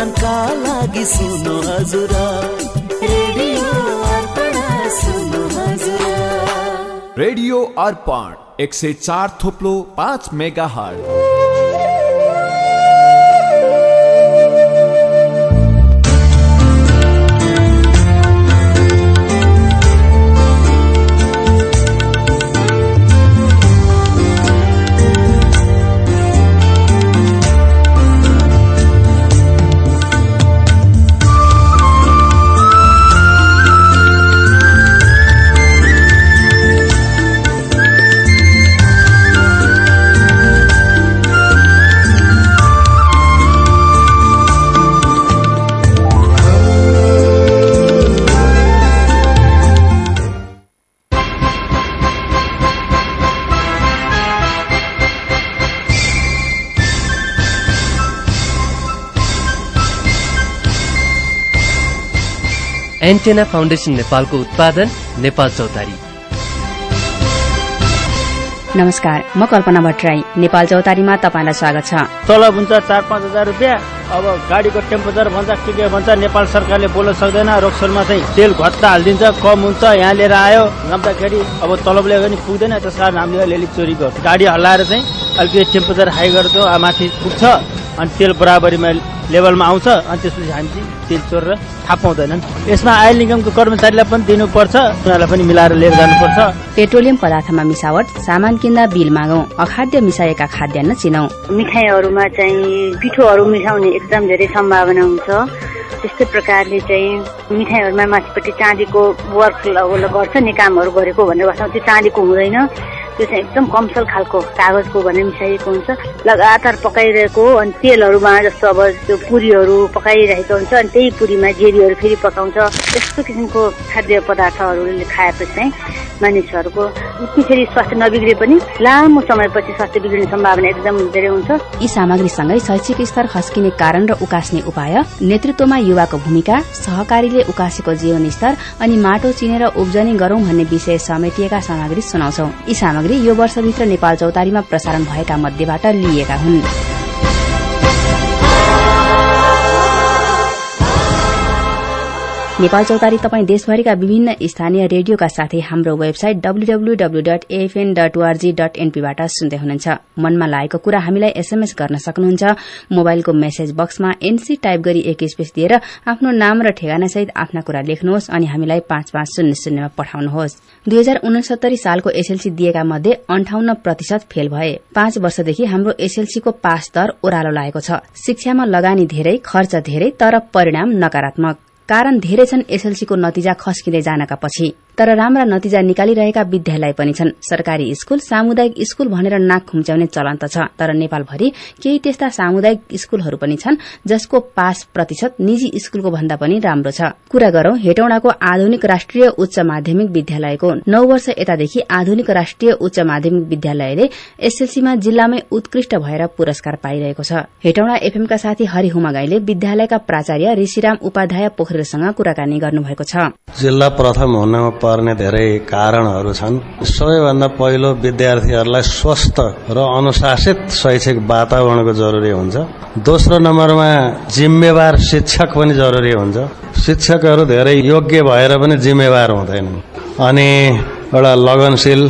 मनोरञ्जनका लागि सुन्नु हजुर। रेडियो अर्पण एक सय चार थोप्लो पाँच मेगा हट एन्टेना फाउन्डेसन नेपालको उत्पादन नेपाल चौतारी। नमस्कार म कल्पना भट्टराई नेपाल चौतारीमा तपाईँलाई स्वागत छ। तलब हुन्छ चार पाँच हजार रुपियाँ अब गाडीको टेम्परेचर भन्छ के के भन्छ नेपाल सरकारले बोल्न सक्दैन रोक्सोलमा चाहिँ तेल घट्टा हालिदिन्छ कम हुन्छ यहाँ लिएर आयो। नम्दाखेरि अब तलबले पनि पुग्दैन त्यस कारण हामीले अलिअलि चोरी गर्छ गाडी हल्लाएर चाहिँ अलिकति टेम्परेचर हाई गर्छौँ माथि पुग्छ। अनि तेल बराबरीमा लेभलमा आउँछ अनि त्यसपछि हामी चाहिँ तेल चोरेर थाहा पाउँदैनन् यसमा आयल निगमको कर्मचारीलाई पनि दिनुपर्छ उनीहरूलाई पनि मिलाएर लिएर जानुपर्छ। पेट्रोलियम पदार्थमा मिसावट सामान किन्दा बिल मागौं अखाद्य मिसाएका खाद्यान्न चिनौ। मिठाईहरूमा चाहिँ पिठोहरू मिसाउने एकदम धेरै सम्भावना हुन्छ। त्यस्तै प्रकारले चाहिँ मिठाईहरूमा माथिपट्टि चाँदीको वर्क गर्छ नि कामहरू गरेको भनेर भन्छ त्यो चाँदीको हुँदैन। त्यो चाहिँ एकदम कमसल खालको कागजको भनेर मिसाइएको हुन्छ। लगातार पकाइरहेको अनि तेलहरूमा जस्तो अब त्यो पुरीहरू पकाइरहेको हुन्छ अनि त्यही पुरीमा जेरीहरू फेरि पकाउँछ। त्यस्तो किसिमको खाद्य पदार्थहरूले खाएपछि चाहिँ मानिसहरूको उति फेरि स्वास्थ्य नबिग्रे पनि लामो समयपछि स्वास्थ्य बिग्रिने सम्भावना एकदम धेरै हुन्छ। यी सामग्रीसँगै शैक्षिक स्तर खस्किने कारण र उकास्ने उपाय नेतृत्वमा युवाको भूमिका सहकारीले उकासेको जीवन स्तर अनि माटो चिनेर उब्जनी गरौं भन्ने विषय समेटिएका सामग्री सुनाउँछौ। यी सामग्री यो वर्षभित्र नेपाल चौतारीमा प्रसारण भएका मध्येबाट लिइएका हुन्। नेपाल चौतारी तपाईँ देशभरिका विभिन्न स्थानीय रेडियोका साथै हाम्रो website WWW dot FN dot एनपीबाट सुन्दै हुनुहुन्छ। मनमा लागेको कुरा हामीलाई एसएमएस गर्न सक्नुहुन्छ। मोबाइलको मेसेज बक्समा एनसी टाइप गरी एक स्पेस दिएर आफ्नो नाम र ठेगानासहित आफ्ना कुरा लेख्नुहोस् अनि हामीलाई पाँच पाँच शून्य शून्यमा पठाउनुहोस्। दुई हजार उनसत्तरी सालको एसएलसी दिएका मध्ये अन्ठाउन्न प्रतिशत फेल भए। पाँच वर्षदेखि हाम्रो एसएलसीको पास दर ओह्रालो लागेको छ। शिक्षामा लगानी धेरै खर्च धेरै तर परिणाम नकारात्मक। कारण धेरै छन् एसएलसीको नतिजा खस्किँदै जानका पछि। तर राम्रा नतिजा निकालिरहेका विद्यालय पनि छन्। सरकारी स्कूल सामुदायिक स्कूल भनेर नाक खुम्च्याउने चलन त छ तर नेपालभरि केही त्यस्ता सामुदायिक स्कूलहरू पनि छन् जसको पास प्रतिशत निजी स्कूलको भन्दा पनि राम्रो छ। कुरा गरौं हेटौडाको आधुनिक राष्ट्रिय उच्च माध्यमिक विद्यालयको नौ वर्ष यतादेखि आधुनिक राष्ट्रिय उच्च माध्यमिक विद्यालयले एसएलसीमा जिल्लामै उत्कृष्ट भएर पुरस्कार पाइरहेको छ। हेटौडा एफएमका साथी हरि हुमागाईले विद्यालयका प्राचार्य ऋषिराम उपाध्याय पोखरेलसँग कुराकानी गर्नुभएको छ। जिल्ला प्रथम हुनमा पर्ने धेरै कारणहरू छन्। सबैभन्दा पहिलो विद्यार्थीहरूलाई स्वस्थ र अनुशासित शैक्षिक वातावरणको जरुरी हुन्छ। दोस्रो नम्बरमा जिम्मेवार शिक्षक पनि जरुरी हुन्छ। शिक्षकहरू धेरै योग्य भएर पनि जिम्मेवार हुँदैनन्। अनि एउटा लगनशील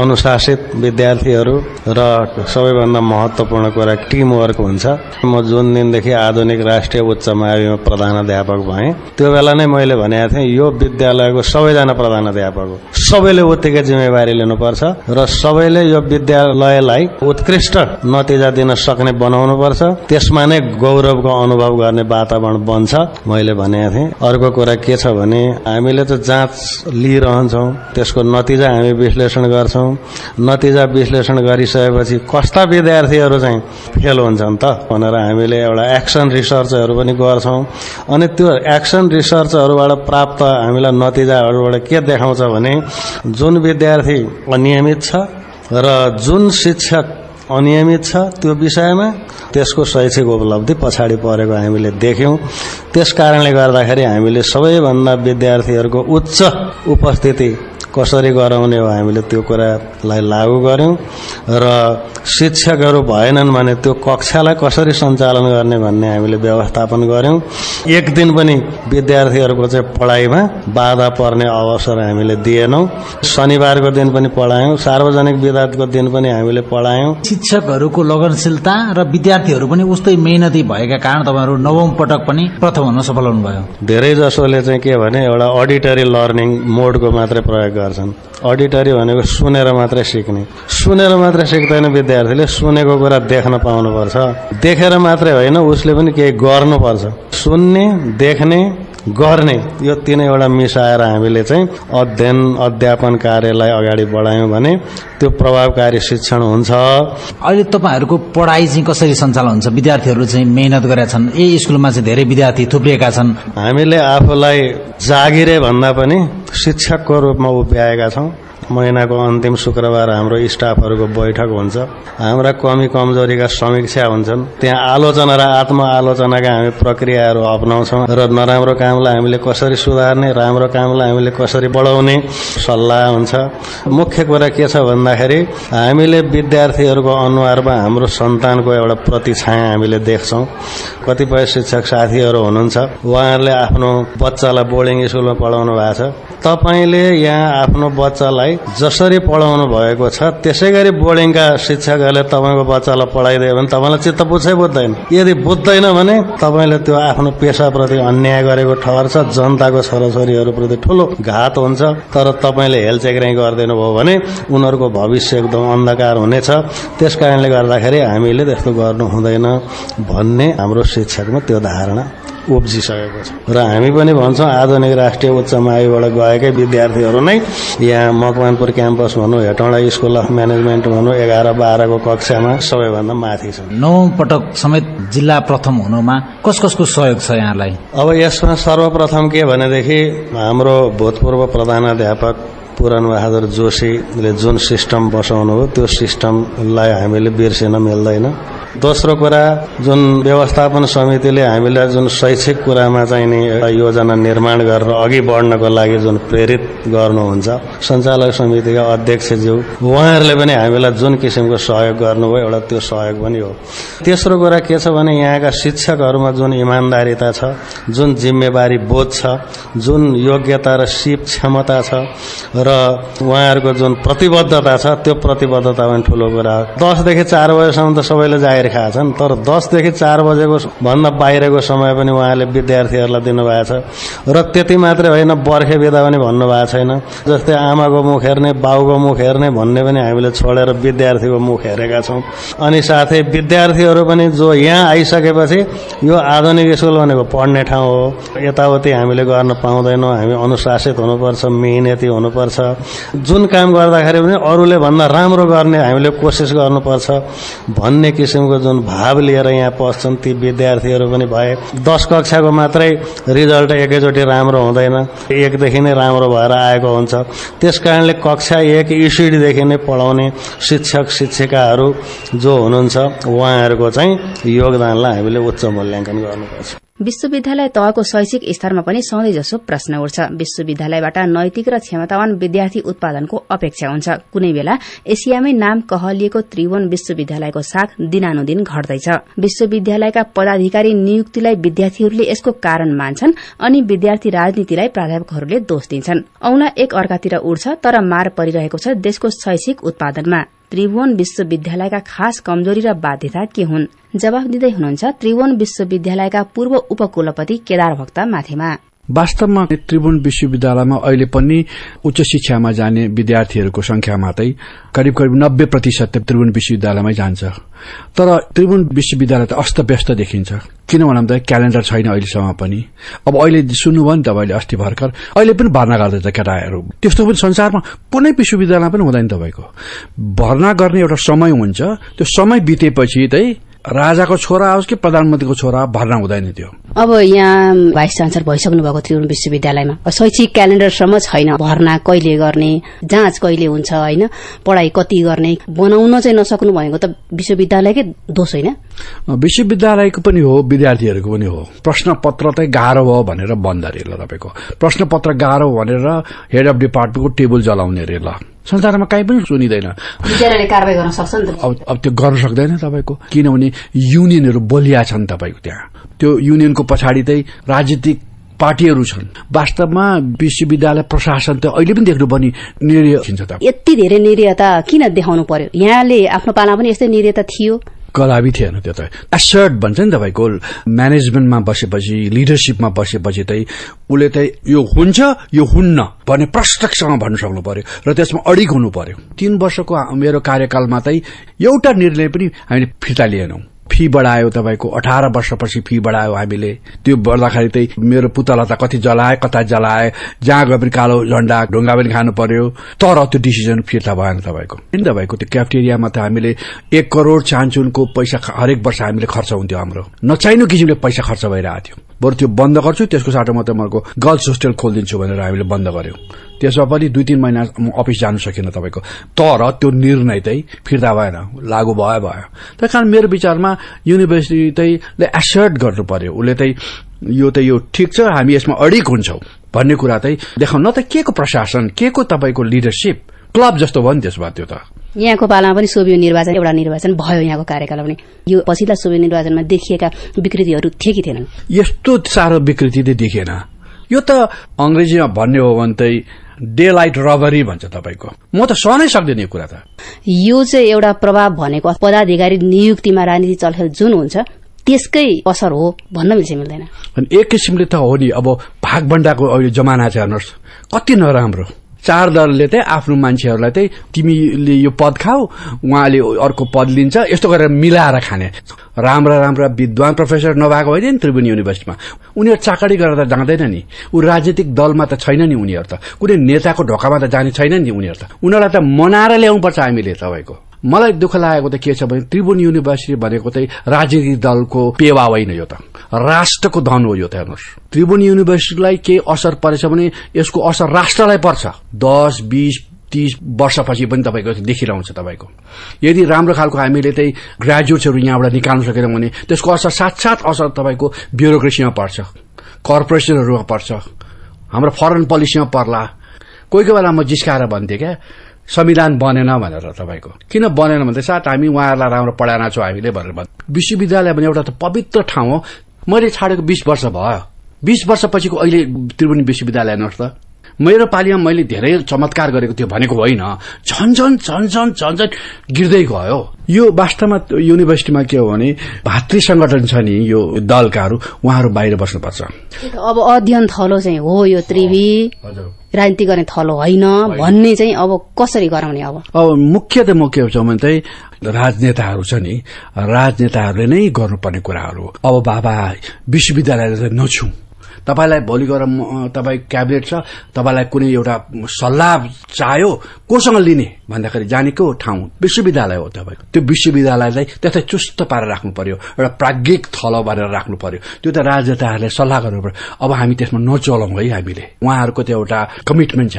अनुशासित विद्यार्थीहरू र सबैभन्दा महत्वपूर्ण कुरा टिम वर्क हुन्छ। म जुन दिनदेखि आधुनिक राष्ट्रिय उच्च माविमा प्रधानाध्यापक भएँ त्यो बेला नै मैले भनेको थिएँ यो विद्यालयको सबैजना प्रधानाध्यापक हो। सबैले उत्तिकै जिम्मेवारी लिनुपर्छ र सबैले यो विद्यालयलाई उत्कृष्ट नतिजा दिन सक्ने बनाउनुपर्छ। त्यसमा नै गौरवको अनुभव गर्ने वातावरण बन्छ मैले भनेको थिएँ। अर्को कुरा के छ भने हामीले त जाँच लिइरहन्छौँ त्यसको नतिजा हामी विश्लेषण गर्छौँ। नतिजा विश्लेषण गरिसकेपछि कस्ता विद्यार्थीहरू चाहिँ फेल हुन्छन् त भनेर हामीले एउटा एक्सन रिसर्चहरू पनि गर्छौँ। अनि त्यो एक्सन रिसर्चहरूबाट प्राप्त हामीलाई नतिजाहरूबाट के देखाउँछ भने जुन विद्यार्थी अनियमित छ र जुन शिक्षक अनियमित छ त्यो विषयमा त्यसको शैक्षिक उपलब्धि पछाडि परेको हामीले देख्यौं। त्यस कारणले गर्दाखेरि हामीले सबैभन्दा विद्यार्थीहरूको उच्च उपस्थिति कसरी गराउने हो हामीले त्यो कुरालाई लागू गर्यौं र शिक्षकहरू भएनन् भने त्यो कक्षालाई कसरी सञ्चालन गर्ने भन्ने हामीले व्यवस्थापन गर्यौं एक दिन पनि विद्यार्थीहरूको चाहिँ पढाइमा बाधा पर्ने अवसर हामीले दिएनौं। शनिबारको दिन पनि पढायौं सार्वजनिक विद्यार्थीको दिन पनि हामीले पढायौं। शिक्षकहरूको लगनशीलता र विद्यार्थीहरू पनि उस्तै मेहनती भएका कारण तपाईँहरू नवौं पटक पनि प्रथम हुन सफल हुनुभयो। धेरै जसोले चाहिँ के भने एउटा अडिटरी लर्निङ मोडको मात्रै प्रयोग गर्छन् अडिटरी भनेको सुनेर मात्रै सिक्ने। सुनेर मात्रै सिक्दैन विद्यार्थीले सुनेको कुरा देख्न पाउनुपर्छ। देखेर मात्रै होइन उसले पनि केही गर्नुपर्छ। सुन्ने देख्ने गर्ने। यो तिनैवटा मिसाएर हामीले चाहिँ अध्ययन अध्यापन कार्यलाई अगाडि बढायौँ भने त्यो प्रभावकारी शिक्षण हुन्छ। अहिले तपाईँहरूको पढाइ चाहिँ कसरी सञ्चालन हुन्छ? विद्यार्थीहरू चाहिँ मेहनत गरेका छन्। यही स्कुलमा चाहिँ धेरै विद्यार्थी थुप्रिएका छन्। हामीले आफूलाई जागिरे भन्दा पनि शिक्षकको रूपमा उभ्याएका छौँ। महिनाको अन्तिम शुक्रबार हाम्रो स्टाफहरूको बैठक हुन्छ। हाम्रा कमी कमजोरीका समीक्षा हुन्छन्। त्यहाँ आलोचना र आत्मआलोचनाका हामी प्रक्रियाहरू अप्नाउँछौँ। र नराम्रो कामलाई हामीले कसरी सुधार्ने राम्रो कामलाई हामीले कसरी बढाउने सल्लाह हुन्छ। मुख्य कुरा के छ भन्दाखेरि हामीले विद्यार्थीहरूको अनुहारमा हाम्रो सन्तानको एउटा प्रतिछाया हामीले देख्छौँ। कतिपय शिक्षक साथीहरू हुनुहुन्छ। उहाँहरूले आफ्नो बच्चालाई बोर्डिङ स्कुलमा पढाउनु भएको छ। तपाईँले यहाँ आफ्नो बच्चालाई जसरी पढाउनु भएको छ त्यसै गरी बोर्डिङका शिक्षकहरूले तपाईँको बच्चालाई पढाइदियो भने तपाईँलाई चित्त बुझ्छै बुझ्दैन। यदि बुझ्दैन भने तपाईँले त्यो आफ्नो पेसाप्रति अन्याय गरेको ठहर छ जनताको छोराछोरीहरूप्रति ठुलो घात हुन्छ। तर तपाईँले हेलचेक्राइ गरिदिनु भयो भने उनीहरूको भविष्य एकदम अन्धकार हुनेछ। त्यस गर्दाखेरि हामीले त्यस्तो गर्नु हुँदैन भन्ने हाम्रो शिक्षकमा त्यो धारणा उब्जिसकेको छ। र हामी पनि भन्छौँ आधुनिक राष्ट्रिय उच्च माविबाट गएकै विद्यार्थीहरू नै यहाँ मकवानपुर क्याम्पस भनौँ हेटौँडा स्कुल अफ म्यानेजमेन्ट भनौँ एघार बाह्रको कक्षामा सबैभन्दा माथि छ नौ पटक समेत जिल्ला प्रथम हुनुमा कस कसको सहयोग छ यहाँलाई? अब यसमा सर्वप्रथम के भनेदेखि हाम्रो भूतपूर्व प्रधानाध्यापक पुराण बहादुर जोशीले जुन सिस्टम बसाउनु हो त्यो सिस्टमलाई हामीले बिर्सिन मिल्दैन दोस्रो कुरा जुन व्यवस्थापन समितिले हामीलाई जुन शैक्षिक कुरामा चाहिँ एउटा योजना निर्माण गरेर अघि बढ्नको लागि जुन प्रेरित गर्नुहुन्छ सञ्चालक समितिका अध्यक्षज्यू उहाँहरूले पनि हामीलाई जुन किसिमको सहयोग गर्नुभयो एउटा त्यो सहयोग पनि हो तेस्रो कुरा के छ भने यहाँका शिक्षकहरूमा जुन इमान्दारिता छ जुन जिम्मेवारी बोध छ जुन योग्यता र सिप क्षमता छ र उहाँहरूको जुन प्रतिबद्धता छ त्यो प्रतिबद्धता पनि ठुलो कुरा हो। दसदेखि चार बजेसम्म त सबैले जागिर खाएका छन् तर दसदेखि चार बजेको भन्दा बाहिरको समय पनि उहाँले विद्यार्थीहरूलाई दिनुभएको छ। र त्यति मात्रै होइन बर्खे बिदा पनि भन्नुभएको छैन। जस्तै आमाको मुख हेर्ने बाउको मुख हेर्ने भन्ने पनि हामीले छोडेर विद्यार्थीको मुख हेरेका छौँ। अनि साथै विद्यार्थीहरू पनि जो यहाँ आइसकेपछि यो आधुनिक स्कुल भनेको पढ्ने ठाउँ हो। यताउति हामीले गर्न पाउँदैनौँ हामी अनुशासित हुनुपर्छ मेहनती हुनुपर्छ। जुन काम गर्दाखेरि पनि अरूले भन्दा राम्रो गर्ने हामीले कोसिस गर्नुपर्छ। भन्ने किसिमको जुन भाव लिएर यहाँ पस्छन् ती विद्यार्थीहरू पनि भए। दस कक्षाको मात्रै रिजल्ट एकैचोटि राम्रो हुँदैन। एकदेखि नै राम्रो भएर आएको हुन्छ। त्यस कारणले कक्षा एक इसिडीदेखि नै पढाउने शिक्षक शिक्षिकाहरू जो हुनुहुन्छ उहाँहरूको चाहिँ योगदानलाई हामीले उच्च मूल्याङ्कन गर्नुपर्छ। विश्वविद्यालय तहको शैक्षिक स्तरमा पनि सधैँ जसो प्रश्न उठ्छ। विश्वविद्यालयबाट नैतिक र क्षमतावान विद्यार्थी उत्पादनको अपेक्षा हुन्छ। कुनै बेला एसियामै नाम कहलिएको त्रिभुवन विश्वविद्यालयको साख दिनानुदिन घट्दैछ। विश्वविद्यालयका पदाधिकारी नियुक्तिलाई विद्यार्थीहरूले यसको कारण मान्छन् अनि विद्यार्थी राजनीतिलाई प्राध्यापकहरूले दोष दिन्छन्। औंला एक अर्कातिर उड्छ तर मार परिरहेको छ देशको शैक्षिक उत्पादनमा। त्रिभुवन विश्वविद्यालयका खास कमजोरी र बाध्यता के हुन्? जवाफ दिँदै हुनुहुन्छ त्रिभुवन विश्वविद्यालयका पूर्व उपकुलपति केदार भक्त माथेमा। वास्तवमा त्रिभुवन विश्वविद्यालयमा अहिले पनि उच्च शिक्षामा जाने विद्यार्थीहरूको संख्यामा चाहिँ करिब करिब नब्बे प्रतिशत त्रिभुवन विश्वविद्यालयमै जान्छ। तर त्रिभुवन विश्वविद्यालय त अस्तव्यस्त देखिन्छ। किन भन्दा क्यालेण्डर छैन अहिलेसम्म पनि। अब अहिले सुन्नुभयो नि तपाईँले अस्ति भर्खर। अहिले पनि भर्ना गर्दैछ केटाहरू। त्यस्तो पनि संसारमा कुनै विश्वविद्यालय पनि हुँदैन तपाईँको। भर्ना गर्ने एउटा समय हुन्छ। त्यो समय बितेपछि चाहिँ राजाको छोरा आओस् कि प्रधानमन्त्रीको छोरा भर्ना हुँदैन त्यो। अब यहाँ भाइस चान्सलर भइसक्नु भएको त्रिभुवन विश्वविद्यालयमा। शैक्षिक क्यालेण्डरसम्म छैन भर्ना कहिले गर्ने जाँच कहिले हुन्छ होइन? पढ़ाई कति गर्ने बनाउन चाहिँ नसक्नु भनेको त विश्वविद्यालयकै दोष होइन? विश्वविद्यालयको पनि हो विद्यार्थीहरूको पनि हो। प्रश्न पत्र चाहिँ गाह्रो भयो भनेर बन्द अरे ल तपाईँको। प्रश्न पत्र गाह्रो भनेर हेड अफ डिपार्टमेन्टको टेबल जलाउने अरे ल। संसारमा काहीँ पनि सुनिँदैन। अब अब त्यो गर्न सक्दैन तपाईँको। किनभने युनियनहरू बलिया छन् तपाईँको त्यहाँ। त्यो युनियनको पछाडि चाहिँ राजनीतिक पार्टीहरू छन्। वास्तवमा विश्वविद्यालय प्रशासन त अहिले पनि देख्नु पनि निर्णय खिन्छ त यति धेरै निर्यता किन देखाउनु पर्यो? यहाँले आफ्नो पालामा पनि यस्तै निर्यता थियो। कदापि थिएन त्यो त। एसर्ट भन्छ नि तपाईँको म्यानेजमेन्टमा बसेपछि लिडरसिपमा बसेपछि चाहिँ उसले चाहिँ यो हुन्छ यो हुन्न भन्ने प्रष्टसँग भन्नु सक्नु पर्यो र त्यसमा अडिक हुनु पर्यो। तीन वर्षको मेरो कार्यकालमा चाहिँ एउटा निर्णय पनि हामीले फिर्ता लिएनौं। फी बढायो तपाईँको अठार वर्षपछि फी बढायो हामीले। त्यो बढ्दाखेरि चाहिँ मेरो पुतला त कति जलाए कता जलाए जहाँ गए पनि कालो झण्डा ढुङ्गा पनि खानु पर्यो। तर त्यो डिसिजन फिर्ता भएन तपाईँको। किन तपाईँको? त्यो क्याफ्टेरियामा त हामीले एक करोड़ चान्चुनको पैसा हरेक वर्ष हामीले खर्च हुन्थ्यो हाम्रो। नचाहिनु किसिमले पैसा खर्च भइरहेको थियो। बरु त्यो बन्द गर्छु त्यसको साटोमा त मको गर्ल्स होस्टेल खोलिदिन्छु भनेर हामीले बन्द गर्यो। त्यसमा पनि दुई तीन महिना अफिस जानु सकिन तपाईँको। तर त्यो निर्णय चाहिँ फिर्ता भएन लागू भयो भयो। त्यही कारण मेरो विचारमा युनिभर्सिटी चाहिँ एसर्ट गर्नु पर्यो। उसले चाहिँ यो त यो ठिक छ हामी यसमा अडिक हुन्छौ भन्ने कुरा चाहिँ देखाउन। न त के को प्रशासन के को तपाईँको लिडरसिप क्लब जस्तो भयो नि त्यसमा त्यो त। यहाँको पालामा पनि सोभियो निर्वाचन एउटा निर्वाचन भयो यहाँको कार्यकाल पनि। यो पछिल्ला सोभियो निर्वाचनमा देखिएका विकृतिहरू थिए कि थिएनन्? यस्तो साह्रो विकृति चाहिँ देखिएन। यो त अंग्रेजीमा भन्ने हो भने चाहिँ डे लाइट रबरी भन्छ तपाईँको। म त सहनै सक्दैन यो कुरा त। यो चाहिँ एउटा प्रभाव भनेको पदाधिकारी नियुक्तिमा राजनीति चलखेल जुन हुन्छ त्यसकै असर हो भन्न मिल्छ मिल्दैन। एक किसिमले त हो नि अब भागभण्डाको अहिले जमाना छ हेर्नुहोस्। कति नराम्रो। चार दलले चाहिँ आफ्नो मान्छेहरूलाई चाहिँ तिमीले यो पद खाऊ उहाँले अर्को पद लिन्छ यस्तो गरेर मिलाएर खाने। राम्रा राम्रा विद्वान प्रोफेसर नभएको होइन नि त्रिभुवन युनिभर्सिटीमा। उनीहरू चाकडी गरेर त जाँदैन नि। ऊ राजनीतिक दलमा त छैन नि उनीहरू त। कुनै नेताको ढोकामा त जाने छैन नि उनीहरू त। उनीहरूलाई त मनाएर ल्याउनुपर्छ हामीले तपाईँको। मलाई दुःख लागेको त के छ भने त्रिभुवन युनिभर्सिटी भनेको चाहिँ राजनीतिक दलको पेवा होइन यो त। राष्ट्रको धन हो यो त हेर्नुहोस्। त्रिभुवन युनिभर्सिटीलाई केही असर परेछ भने यसको असर राष्ट्रलाई पर्छ। दस बीस तीस वर्षपछि पनि तपाईँको देखिरहन्छ तपाईँको। यदि राम्रो खालको हामीले चाहिँ ग्रेजुएट्सहरू यहाँबाट निकाल्न सकेनौँ भने त्यसको असर साथसाथ असर तपाईँको ब्युरोक्रेसीमा पर्छ। कर्पोरेसनहरूमा पर्छ। हाम्रो फरेन पोलिसीमा पर्ला। कोही कोही बेला म जिस्काएर भन्थेँ क्या संविधान बनेन भनेर तपाईँको। किन बनेन भन्दा साथ हामी उहाँहरूलाई राम्रो पढाएन छौँ हामीले भनेर भन् विश्वविद्यालय भने एउटा त पवित्र ठाउँ हो। मैले छाडेको बिस वर्ष भयो। बिस वर्षपछिको अहिले त्रिभुवन विश्वविद्यालय हेर्नुहोस् त। मेरो पालिमा मैले धेरै चमत्कार गरेको थियो भनेको होइन। झन झन झन झन झन झन गिर्दै गयो। यो वास्तवमा युनिभर्सिटीमा के हो भने भातृ संगठन छ नि यो दलकाहरू उहाँहरू बाहिर बस्नुपर्छ। अब अध्ययन थलो चाहिँ हो यो त्रिवी। राजनीति गर्ने थलो होइन। भन्ने चाहिँ अब कसरी गराउने अब? अब मुख्य त मुख्य छ भने चाहिँ राजनेताहरू छ नि राजनेताहरूले नै गर्नुपर्ने कुराहरू हो। अब बाबा विश्वविद्यालयले त नछौँ तपाईँलाई भोलि गएर तपाईँ क्याबिनेट छ तपाईँलाई कुनै एउटा सल्लाह चाह्यो कोसँग लिने भन्दाखेरि जानेको ठाउँ विश्वविद्यालय हो तपाईँको। त्यो विश्वविद्यालयलाई त्यसलाई चुस्त पारेर राख्नु पर्यो एउटा प्राज्ञिक थल भनेर राख्नु पर्यो। त्यो त राजनेताहरूले सल्लाह गर्नु पर्यो अब हामी त्यसमा नचलाउँ है हामीले। उहाँहरूको त्यो एउटा कमिटमेन्ट छ।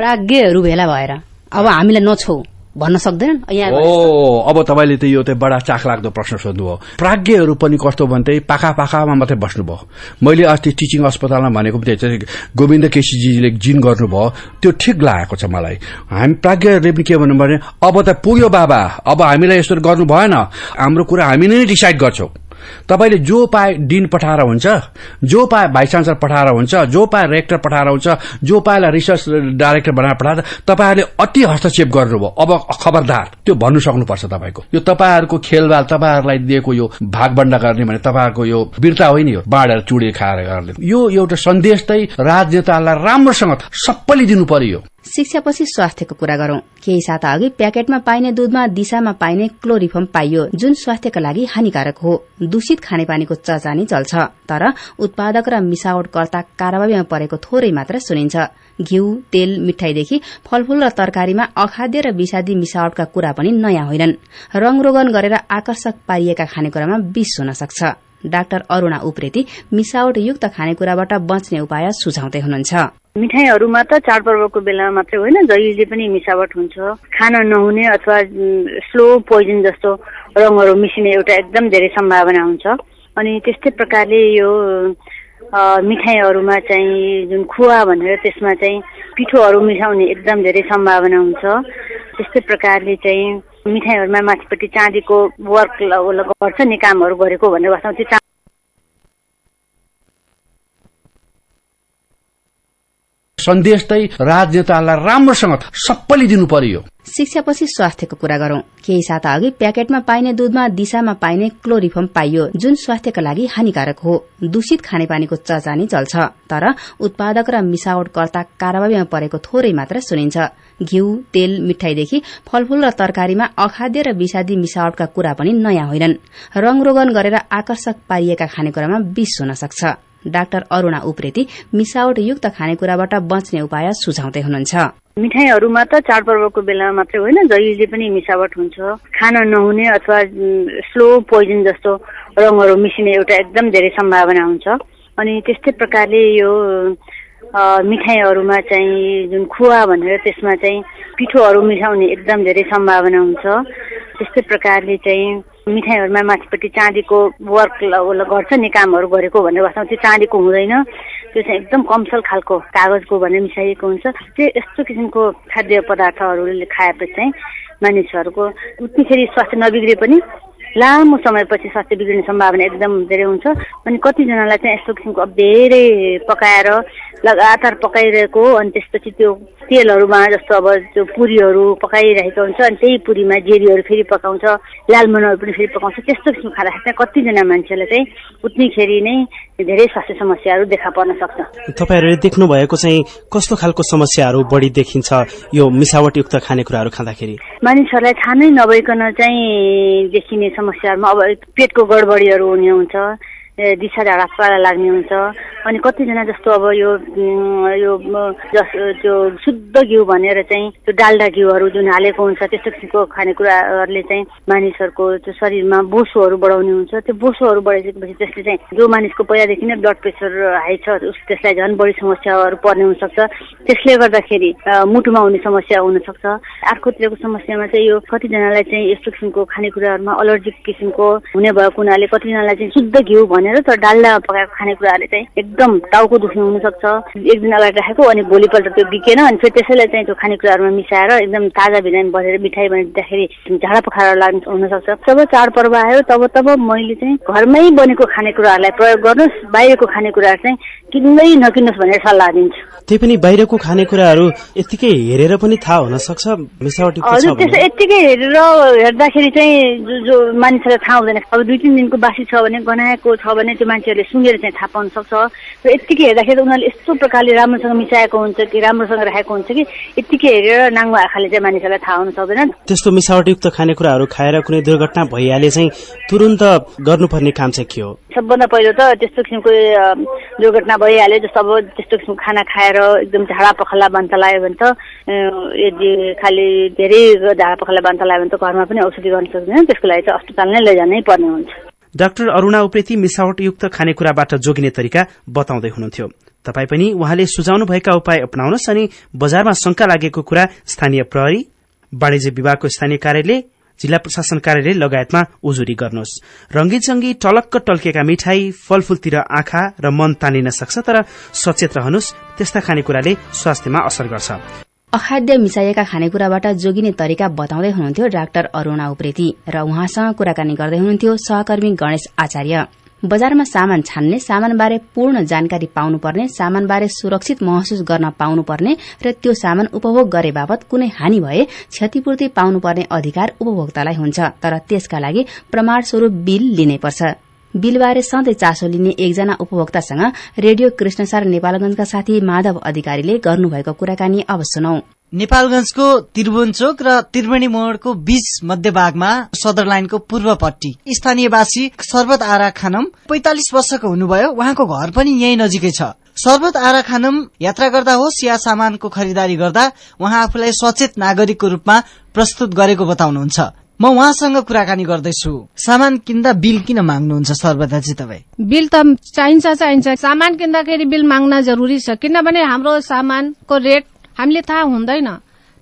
प्राज्ञहरू भेला भएर। अब हामीलाई नछौ भन्न सक्दैनन्? ओ अब तपाईँले त यो चाहिँ बडा चाख लाग्दो प्रश्न सोध्नुभयो। प्राज्ञहरू पनि कस्तो भन्दै पाखा पाखामा मात्रै बस्नुभयो? मैले अस्ति टिचिङ अस्पतालमा भनेको गोविन्द केसीजीले जिन गर्नुभयो। त्यो ठिक लागेको छ मलाई। हामी प्राज्ञहरूले पनि के भन्नु भने अब त पुग्यो बाबा। अब हामीलाई यस्तो गर्नु भएन। हाम्रो कुरा हामी नै डिसाइड गर्छौं। तपाईँले जो पाए डिन पठाएर हुन्छ जो पाए भाइस चान्सलर पठाएर हुन्छ जो पाए रेक्टर पठाएर हुन्छ जो पाएलाई रिसर्च डाइरेक्टर बनाएर पठाएर तपाईँहरूले अति हस्तक्षेप गर्नुभयो। अब खबरदार त्यो भन्नु सक्नुपर्छ तपाईँको। यो तपाईँहरूको खेलबाल तपाईँहरूलाई दिएको यो भागबण्डा गर्ने भने तपाईँहरूको यो वीरता होइन यो। बाँडेर चुडे खाएर गर्ने। यो एउटा सन्देश चाहिँ राजनेतालाई राम्रोसँग सबैले दिनु पर्यो। शिक्षापछि स्वास्थ्यको कुरा गरौं। केही साता अघि प्याकेटमा पाइने दूधमा दिशामा पाइने क्लोरिफर्म पाइयो जुन स्वास्थ्यका लागि हानिकारक हो। दूषित खानेपानीको चचानी चल्छ तर उत्पादक र मिसावटकर्ता कारवाहीमा परेको थोरै मात्र सुनिन्छ। घिउ तेल मिठाईदेखि फलफूल र तरकारीमा अखाद्य र विषादी मिसावटका कुरा पनि नयाँ होइनन्। रंगरोगन गरेर आकर्षक पारिएका खानेकुरामा विष हुन सक्छ। डाक्टर अरूणा उप्रेती मिसावटयुक्त खानेकुराबाट बच्ने उपाय सुझाउँदै हुनुहुन्छ। मिठाईहरूमा त चाडपर्वको बेलामा मात्रै होइन जहिले पनि मिसावट हुन्छ। खान नहुने अथवा स्लो पोइजन जस्तो रङहरू मिसिने एउटा एकदम धेरै सम्भावना हुन्छ। अनि त्यस्तै प्रकारले यो मिठाईहरूमा चाहिँ जुन खुवा भनेर त्यसमा चाहिँ पिठोहरू मिसाउने एकदम धेरै सम्भावना हुन्छ। त्यस्तै प्रकारले चाहिँ मिठाईहरूमा माथिपट्टि चाँदीको वर्क गर्छ नि कामहरू गरेको भनेर वास्तवमा त्यो सन्देश चाहिँ राजनेतालाई राम्रोसँग सबैले दिनु पर्यो। शिक्षापछि स्वास्थ्यको कुरा गरौं। केही साता अघि प्याकेटमा पाइने दूधमा दिशामा पाइने क्लोरिफम पाइयो जुन स्वास्थ्यका लागि हानिकारक हो। दूषित खानेपानीको चचानी चल्छ तर उत्पादक र मिसावटकर्ता कारवाहीमा परेको थोरै मात्र सुनिन्छ। घिउ तेल मिठाईदेखि फलफूल र तरकारीमा अखाद्य र विषादी मिसावटका कुरा पनि नयाँ होइनन्। रंगरोगन गरेर आकर्षक पारिएका खानेकुरामा विष हुन सक्छ। डाक्टर अरूणा उप्रेती मिसावटयुक्त खानेकुराबाट बच्ने उपाय सुझाउँदै हुनुहुन्छ। मिठाईहरूमा त चाडपर्वको बेलामा मात्रै होइन जहिले पनि मिसावट हुन्छ। खान नहुने अथवा स्लो पोइजन जस्तो रङहरू मिसिने एउटा एकदम धेरै सम्भावना हुन्छ। अनि त्यस्तै प्रकारले यो मिठाईहरूमा चाहिँ जुन खुवा भनेर त्यसमा चाहिँ पिठोहरू मिसाउने एकदम धेरै सम्भावना हुन्छ। त्यस्तै प्रकारले चाहिँ मिठाईहरूमा माथिपट्टि चाँदीको वर्क गर्छ नि कामहरू गरेको भनेर वास्तवमा त्यो चाँदीको हुँदैन। त्यो चाहिँ एकदम कमसल खालको कागजको भनेर मिसाइएको हुन्छ। त्यो यस्तो किसिमको खाद्य पदार्थहरूले खाएपछि चाहिँ मानिसहरूको उतिखेर स्वास्थ्य नबिग्रे पनि लामो समयपछि स्वास्थ्य बिग्रिने सम्भावना एकदम धेरै हुन्छ। अनि कतिजनालाई चाहिँ यस्तो किसिमको अब धेरै पकाएर लगातार पकाइरहेको अनि त्यसपछि त्यो तेलहरूमा जस्तो अब त्यो पुरीहरू पकाइरहेको हुन्छ। अनि त्यही पुरीमा जेरीहरू फेरि पकाउँछ लालमनहरू पनि फेरि पकाउँछ। त्यस्तो किसिम खाँदाखेरि चाहिँ कतिजना मान्छेलाई चाहिँ उत्नीखेरि नै धेरै स्वास्थ्य समस्याहरू देखा पर्न सक्छ। तपाईँहरूले देख्नु भएको चाहिँ कस्तो खालको समस्याहरू बढी देखिन्छ यो मिसावटयुक्त खानेकुराहरू खाँदाखेरि? मानिसहरूलाई थाहा नै नभइकन चाहिँ देखिने समस्याहरूमा अब पेटको गडबडीहरू हुने हुन्छ। दिसा झाडा पाला लाग्ने हुन्छ। अनि कतिजना जस्तो अब यो यो जस त्यो शुद्ध घिउ भनेर चाहिँ त्यो डाल्डा घिउहरू जुन हालेको हुन्छ त्यस्तो किसिमको खानेकुराहरूले चाहिँ मानिसहरूको त्यो शरीरमा बोसोहरू बढाउने हुन्छ। त्यो बोसोहरू बढाइसकेपछि त्यसले चाहिँ जो मानिसको पहिलादेखि नै ब्लड प्रेसर हाई छ त्यसलाई झन् बढी समस्याहरू पर्ने हुनसक्छ। त्यसले गर्दाखेरि मुटुमा हुने समस्या हुनसक्छ। अर्कोतिरको समस्यामा चाहिँ यो कतिजनालाई चाहिँ यस्तो किसिमको खानेकुराहरूमा अलर्जिक किसिमको हुने भएको हुनाले कतिजनालाई चाहिँ शुद्ध घिउ भने भनेर तर डाल्डा पकाएको खानेकुराहरूले चाहिँ एकदम टाउको दुख्नु हुनसक्छ। एक दिन अगाडि राखेको अनि भोलिपल्ट त्यो बिकेन अनि फेरि त्यसैलाई चाहिँ त्यो खानेकुराहरूमा मिसाएर एकदम ताजा बिरामी बसेर मिठाई बनाइदिँदाखेरि झाडा पखाएर लाग्नु हुनसक्छ। जब चाडपर्व आयो तब तब मैले चाहिँ घरमै बनेको खानेकुराहरूलाई प्रयोग गर्नुहोस् बाहिरको खानेकुराहरू चाहिँ किन्दै नकिन्नुहोस् भनेर सल्लाह दिन्छु। त्यही पनि बाहिरको खानेकुराहरू यतिकै हेरेर पनि थाहा हुन सक्छ हजुर त्यसो यत्तिकै हेरेर हेर्दाखेरि चाहिँ जो जो मानिसहरूलाई थाहा हुँदैन। अब दुई तिन दिनको बासी छ भने गनाएको छ भने त्यो मान्छेहरूले सुँगेर चाहिँ थाहा पाउन सक्छ। र यत्तिकै हेर्दाखेरि उनीहरूले यस्तो प्रकारले राम्रोसँग मिसाएको हुन्छ कि राम्रोसँग राखेको हुन्छ कि यत्तिकै हेरेर नाङ्गो आँखाले चाहिँ मानिसहरूलाई थाहा हुन सक्दैन त्यस्तो मिसावटयुक्त खानेकुराहरू खाएर कुनै दुर्घटना भइहाले चाहिँ तुरन्त गर्नुपर्ने काम चाहिँ के हो? सबभन्दा पहिलो त त्यस्तो किसिमको दुर्घटना भइहाल्यो। जस्तो अब त्यस्तो किसिमको खाना खाएर एकदम झाडा पखाला बान्त लाग्यो भने त यदि खालि धेरै झाडा पखाला बान्त लाग्यो भने त घरमा पनि औषधि गर्न सक्दैन त्यसको लागि चाहिँ अस्पताल नै लैजानै पर्ने हुन्छ। डाक्टर अरूणा उप्रेती मिसावटयुक्त खानेकुराबाट जोगिने तरिका बताउँदै हुनुहुन्थ्यो। तपाई पनि उहाँले सुझाउनु भएका उपाय अपनाउनुहोस् अनि बजारमा शंका लागेको कुरा स्थानीय प्रहरी वाणिज्य विभागको स्थानीय कार्यालय जिल्ला प्रशासन कार्यालय लगायतमा उजुरी गर्नुहोस्। रंगी चंगी टलक्क टल्केका मिठाई फलफूलतिर आँखा र मन तानिन सक्छ तर सचेत रहनुहोस् त्यस्ता खानेकुराले स्वास्थ्यमा असर गर्छ। अखाद्य मिसाइएका खानेकुराबाट जोगिने तरिका बताउँदै हुनुहुन्थ्यो डाक्टर अरूणा उप्रेती र उहाँसँग कुराकानी गर्दै हुनुहुन्थ्यो सहकर्मी गणेश आचार्य। बजारमा सामान छान्ने सामानबारे पूर्ण जानकारी पाउनुपर्ने सामानबारे सुरक्षित महसुस गर्न पाउनुपर्ने र त्यो सामान उपभोग गरे बापत कुनै हानि भए क्षतिपूर्ति पाउनुपर्ने अधिकार उपभोक्तालाई हुन्छ तर त्यसका लागि प्रमाण स्वरूप बिल लिनै पर्छ बिलबारे सधैँ चासो लिने एकजना उपभोक्तासँग रेडियो कृष्णसार नेपालगंजका साथी माधव अधिकारीले गर्नुभएको कुराकानी अब सुनौ। नेपालगंजको त्रिभुवन चोक र त्रिवेणी मोडको बीच मध्यभागमा सदर लाइनको पूर्वपट्टि स्थानीयवासी शरबत आरा खानम पैतालिस वर्षको हुनुभयो। उहाँको घर पनि यही नजिकै छ। शरबत आरा खानम यात्रा गर्दा होस् या सामानको खरिदारी गर्दा उहाँ आफूलाई सचेत नागरिकको रूपमा प्रस्तुत गरेको बताउनुहुन्छ। म उहाँसँग कुराकानी गर्दैछु। सामान किन्दा बिल किन माग्नुहुन्छ सर्वदाजी तपाईँ? बिल त चाहिन्छ चाहिन्छ। सामान किन्दाखेरि बिल माग्न जरुरी छ। किनभने हाम्रो सामानको रेट हामीले थाहा हुँदैन।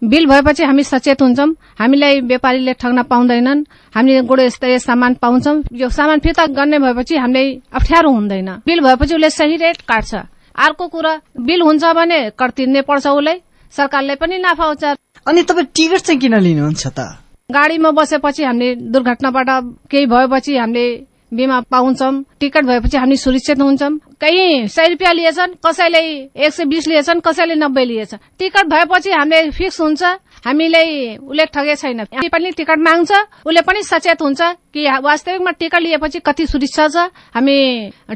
बिल भएपछि हामी सचेत हुन्छौं। हामीलाई व्यापारीले ठग्न पाउँदैनन्। हामीले गुणस्तरीय सामान पाउँछौं। यो सामान फिर्ता गर्ने भएपछि हामीलाई अप्ठ्यारो हुँदैन। बिल भएपछि उसले सही रेट काट्छ। अर्को कुरा बिल हुन्छ भने कर तिर्नै पर्छ उसलाई। सरकारले पनि नाफा हुन्छ अनि तपाईँ टिकट चाहिँ किन लिनुहुन्छ त? गाडीमा बसेपछि हामीले दुर्घटनाबाट केही भएपछि हामीले बिमा पाउँछौं। टिकट भएपछि हामी सुरक्षित हुन्छौं। कहीँ सय रुपियाँ लिएछन् कसैले एक सय बिस लिएछन् कसैले नब्बे लिएछ टिकट भएपछि हामीले फिक्स हुन्छ। हामीलाई उसले ठगे छैन। पनि टिकट माग्छ उसले पनि सचेत हुन्छ कि वास्तविकमा टिकट लिएपछि कति सुरक्षा छ हामी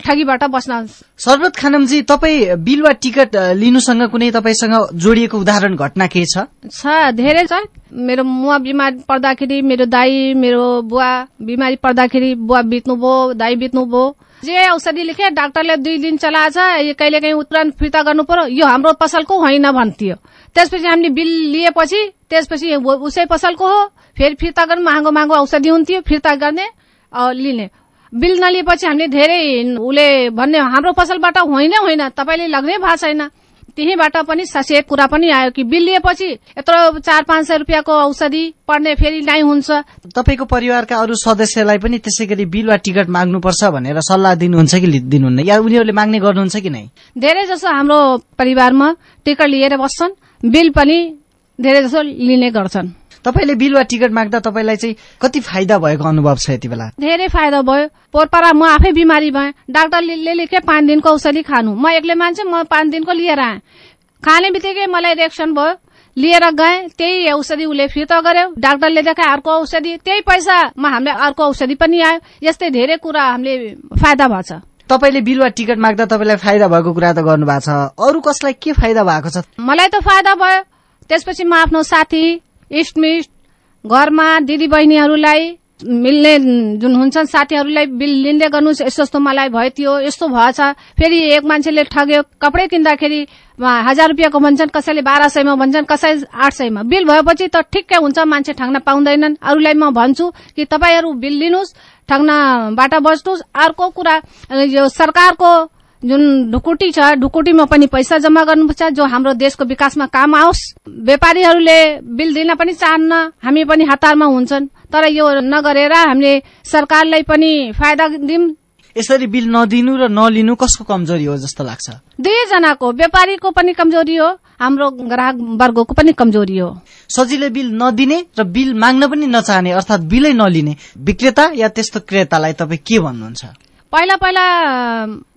ठगीबाट बस्न शरबत खानमजी तपाईँ बिल वा टिकट लिनुसँग कुनै तपाईँसँग जोडिएको उदाहरण घटना के छ धेरै छ। मेरो मुवा बिमार पर्दाखेरि मेरो दाई मेरो बुवा बिमारी पर्दाखेरि बुवा बित्नुभयो दाई बित्नुभयो। जे औषधि लेखे डाक्टरले दुई दिन चलाएछ कहिले काहीँ तुरन्त फिर्ता गर्नु पर्यो यो हाम्रो पसलको होइन भन्थ्यो। त्यसपछि हामीले बिल लिएपछि त्यसपछि उसै पसलको हो। फेरि फिर्ता गर्नु महँगो महँगो औषधि हुन्थ्यो फिर्ता गर्ने लिने। बिल नलिएपछि हामीले धेरै उसले भन्ने हाम्रो पसलबाट होइन होइन। तपाईँले लग्ने भएको छैन। त्यहीबाट पनि सचेत कुरा पनि आयो कि बिल लिएपछि यत्रो चार पाँच सय रुपियाँको औषधि पढ्ने फेरि नै हुन्छ। तपाईँको परिवारका अरू सदस्यलाई पनि त्यसै गरी बिल वा टिकट माग्नुपर्छ भनेर सल्लाह दिनुहुन्छ कि दिनुहुन्न? या उनीहरूले माग्ने गर्नुहुन्छ कि नै? धेरै जसो हाम्रो परिवारमा टिकट लिएर बस्छन् बिल पनि धेरै जसो लिने गर्छन्। तपाईँले बिल वा टिकट माग्दा तपाईँलाई चाहिँ कति फाइदा भएको अनुभव छ यति बेला? धेरै फाइदा भयो। पोरपारा म आफै बिमारी भएँ। डाक्टरले लेखे पाँच दिनको औषधि खानु। म एक्लै मान्छे म पाँच दिनको लिएर आएँ। खाने बित्तिकै मलाई रिएक्सन भयो। लिएर गए त्यही औषधि उसले फिर्ता गर्यो। डाक्टरले देखाए अर्को औषधि। त्यही पैसामा हामीले अर्को औषधि पनि आयो। यस्तै धेरै कुरा हामीले फाइदा भएको छ। तपाईँले बिल वा टिकट माग्दा तपाईँलाई फाइदा भएको कुरा त गर्नु भएको छ। अरू कसलाई के फाइदा भएको छ? मलाई त फाइदा भयो। त्यसपछि म आफ्नो साथी इष्टमिष्ट घरमा दिदी बहिनीहरूलाई मिल्ने जुन हुन्छन् साथीहरूलाई बिल लिँदै गर्नु यस्तो यस्तो मलाई भयो थियो यस्तो भएछ फेरि एक मान्छेले ठग्यो कपडै किन्दाखेरि हजार रुपियाँको भन्छन् कसैले बाह्र सयमा भन्छन् कसै आठ सयमा। बिल भएपछि त ठिक्कै हुन्छ मान्छे ठग्न पाउँदैनन्। अरूलाई म भन्छु कि तपाईँहरू बिल लिनुहोस् ठग्नबाट बच्नुहोस् अर्को कुरा यो सरकारको जुन ढुकुटी छ ढुकुटीमा पनि पैसा जम्मा गर्नुपर्छ जो हाम्रो देशको विकासमा काम आओस्। व्यापारीहरूले बिल दिन पनि चाहन्न हामी पनि हतारमा हुन्छन्। तर यो नगरेर हामीले सरकारलाई पनि फाइदा दिउँ यसरी बिल नदिनु र नलिनु कसको कमजोरी हो जस्तो लाग्छ? दुईजनाको व्यापारीको पनि कमजोरी हो हाम्रो ग्राहक वर्गको पनि कमजोरी हो। सजिलै बिल नदिने र बिल माग्न पनि नचाहने अर्थात बिलै नलिने विक्रेता या त्यस्तो क्रेतालाई तपाईँ के भन्नुहुन्छ? पहिला पहिला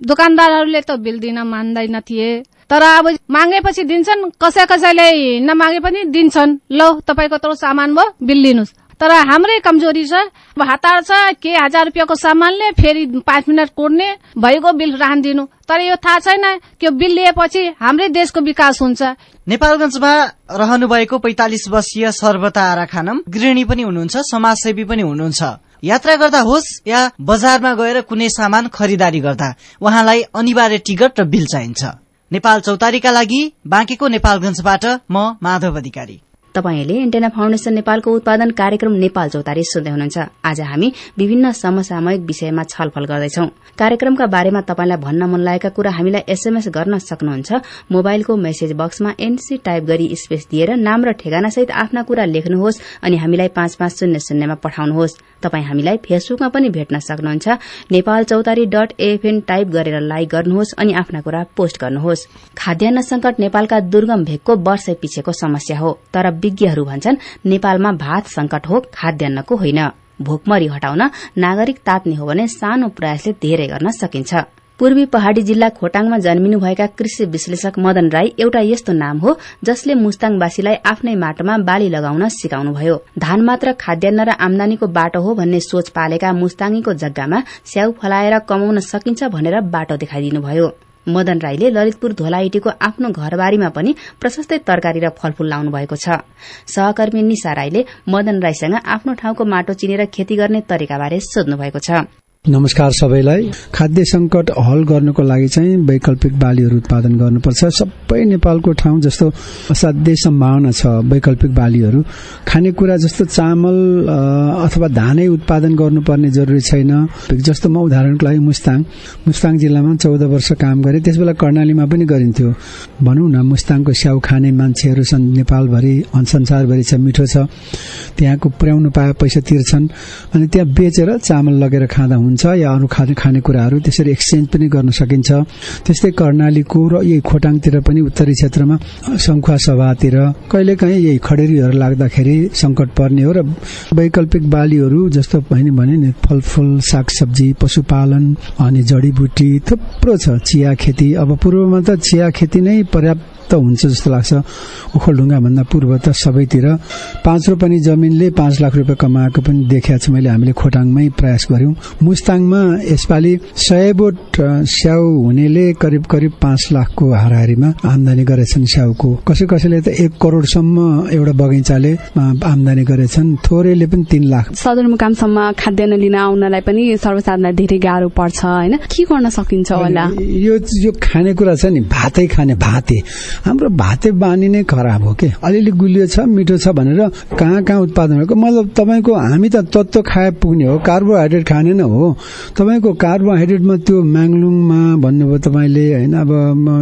दोकानदारहरूले त बिल दिन मान्दैन थिए तर अब मागेपछि दिन्छन् कसै कसैले नमागे पनि दिन्छन्। ल तपाईँको यत्रो सामान भयो बिल लिनुहोस्। तर हाम्रै कमजोरी छ हतार छ के हजार रुपियाँको सामानले फेरि पाँच मिनट कोर्ने भएको बिल राखिदिनु। तर यो थाहा छैन त्यो बिल लिएपछि हाम्रै देशको विकास हुन्छ। नेपालगंजमा रहनु भएको पैतालिस वर्षीय सर्वता आरा खानम गृहिणी पनि हुनुहुन्छ समाजसेवी पनि हुनुहुन्छ। यात्रा गर्दा होस् या बजारमा गएर कुनै सामान खरिदारी गर्दा उहाँलाई अनिवार्य टिकट र बिल चाहिन्छ। नेपाल चौतारीका लागि बाँकेको नेपालगंजबाट म माधव अधिकारी। तपाईँले एन्टेना फाउन्डेशन नेपालको उत्पादन कार्यक्रम नेपाल चौतारी सुन्दै हुनुहुन्छ। आज हामी विभिन्न समसामयिक विषयमा छलफल गर्दैछौ। कार्यक्रमका बारेमा तपाईँलाई भन्न मन लागेका कुरा हामीलाई एसएमएस गर्न सक्नुहुन्छ। मोबाइलको मेसेज बक्समा एनसी टाइप गरी स्पेस दिएर नाम र ठेगाना सहित आफ्ना कुरा लेख्नुहोस् अनि हामीलाई पाँच पाँच शून्य शून्यमा पठाउनुहोस्। तपाईँ हामीलाई फेसबुकमा पनि भेट्न सक्नुहुन्छ। Nepal Chautari dot FN type गरेर लाइक गर्नुहोस् अनि आफ्ना कुरा पोस्ट गर्नुहोस्। खाद्यान्न संकट नेपालका दुर्गम भेगको वर्षै पिछेको समस्या हो। तर विज्ञहरू भन्छन् नेपालमा भात संकट हो खाद्यान्नको होइन। भोकमरी हटाउन नागरिक तात्ने हो भने सानो प्रयासले धेरै गर्न सकिन्छ। पूर्वी पहाड़ी जिल्ला खोटाङमा जन्मिनुभएका कृषि विश्लेषक मदन राई एउटा यस्तो नाम हो जसले मुस्ताङवासीलाई आफ्नै माटोमा बाली लगाउन सिकाउनुभयो। धान मात्र खाद्यान्न र आमदानीको बाटो हो भन्ने सोच पालेका मुस्ताङीको जग्गामा स्याउ फलाएर कमाउन सकिन्छ भनेर बाटो देखाइदिनुभयो। मदन राईले ललितपुर धोलाइटीको आफ्नो घरबारीमा पनि प्रशस्तै तरकारी र फलफूल लाउनु भएको छ। सहकर्मी निशा राईले मदन राईसँग आफ्नो ठाउँको माटो चिनेर खेती गर्ने तरिकाबारे सोध्नु भएको छ। नमस्कार सबैलाई। खाद्य संकट हल गर्नको लागि चाहिँ वैकल्पिक बालीहरू उत्पादन गर्नुपर्छ। सबै नेपालको ठाउँ जस्तो असाध्यै सम्भावना छ वैकल्पिक बालीहरू। खानेकुरा जस्तो चामल अथवा धानै उत्पादन गर्नुपर्ने जरुरी छैन। जस्तो म उदाहरणको लागि मुस्ताङ। मुस्ताङ जिल्लामा चौध वर्ष काम गरे। त्यस बेला कर्णालीमा पनि गरिन्थ्यो। भनौँ न मुस्ताङको स्याउ खाने मान्छेहरू छन्। नेपालभरि संसारभरि छ मिठो छ। त्यहाँको पुर्याउनु पाए पैसा तिर्छन्। अनि त्यहाँ बेचेर चामल लगेर खाँदा या अरू खाने खानेकुराहरू त्यसरी एक्सचेन्ज पनि गर्न सकिन्छ। त्यस्तै कर्णालीको र यही खोटाङतिर पनि उत्तरी क्षेत्रमा शङ्खुवा सभातिर कहिलेकाहीँ यही खडेरीहरू लाग्दाखेरि संकट पर्ने हो र वैकल्पिक बालीहरू जस्तो भने नि फलफूल सागसब्जी पशुपालन अनि जडीबुटी थुप्रो छ। चिया खेती अब पूर्वमा त चिया खेती नै पर्याप्त हुन्छ जस्तो लाग्छ। ओखलढुङ्गा भन्दा पूर्व त सबैतिर पाँच रोपनी जमिनले पाँच लाख रुपियाँ कमाएको पनि देखिया छु मैले। हामीले खोटाङमै प्रयास गर्यौं मुस्ताङमा यसपालि सय बोट स्याउ हुनेले करिब करिब पाँच लाखको हाराहारीमा आमदानी गरेछन् स्याउको। कसै कसैले त एक करोडसम्म एउटा बगैँचाले आमदानी गरेछन्। थोरैले पनि तीन लाख। सदरमुकामसम्म खाद्यान्न लिन आउनलाई पनि सर्वसाधारणलाई धेरै गाह्रो पर्छ होइन? के गर्न सकिन्छ होला? यो यो खानेकुरा छ नि भातै खाने भाते। हाम्रो भाते बानी नै खराब हो कि? अलिअलि गुलियो छ मिठो छ भनेर कहाँ कहाँ उत्पादन भएको? मतलब तपाईँको हामी त तत्व खाए पुग्ने हो कार्बोहाइड्रेट खाने नै हो। तपाईँको कार्बोहाइड्रेटमा त्यो म्याङलुङमा भन्नुभयो तपाईँले होइन? अब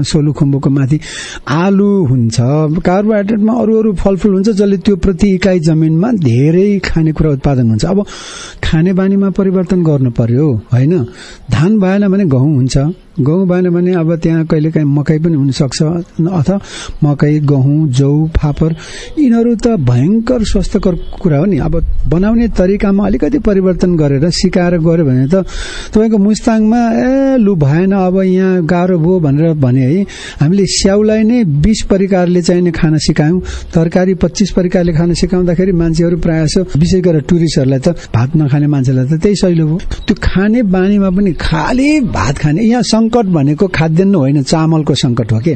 सोलुखुम्बुको माथि आलु हुन्छ। कार्बोहाइड्रेटमा अरू अरू फलफुल हुन्छ जसले त्यो प्रति इकाइ जमिनमा धेरै खानेकुरा उत्पादन हुन्छ। अब खाने बानीमा परिवर्तन गर्नु पर्यो होइन? धान भएन भने गहुँ हुन्छ। गहुँ भएन भने अब त्यहाँ कहिले काहीँ मकै पनि हुनसक्छ अथवा मकै गहुँ जौ फापर यिनीहरू त भयङ्कर स्वस्थकर कुरा हो नि। अब बनाउने तरिकामा अलिकति परिवर्तन गरेर सिकाएर गऱ्यो भने त तपाईँको मुस्ताङमा ए लु भएन अब यहाँ गाह्रो भयो भनेर भने है। हामीले स्याउलाई नै बिस परिकारले चाहिने खाना सिकायौँ। तरकारी पच्चिस परिकारले खाना सिकाउँदाखेरि मान्छेहरू प्रायः विशेष गरेर टुरिस्टहरूलाई त भात नखाने मान्छेलाई त त्यही सहिलो भयो। त्यो खाने बानीमा पनि खालि भात खाने। यहाँ संकट भनेको खाद्यान्न होइन चामलको संकट हो कि?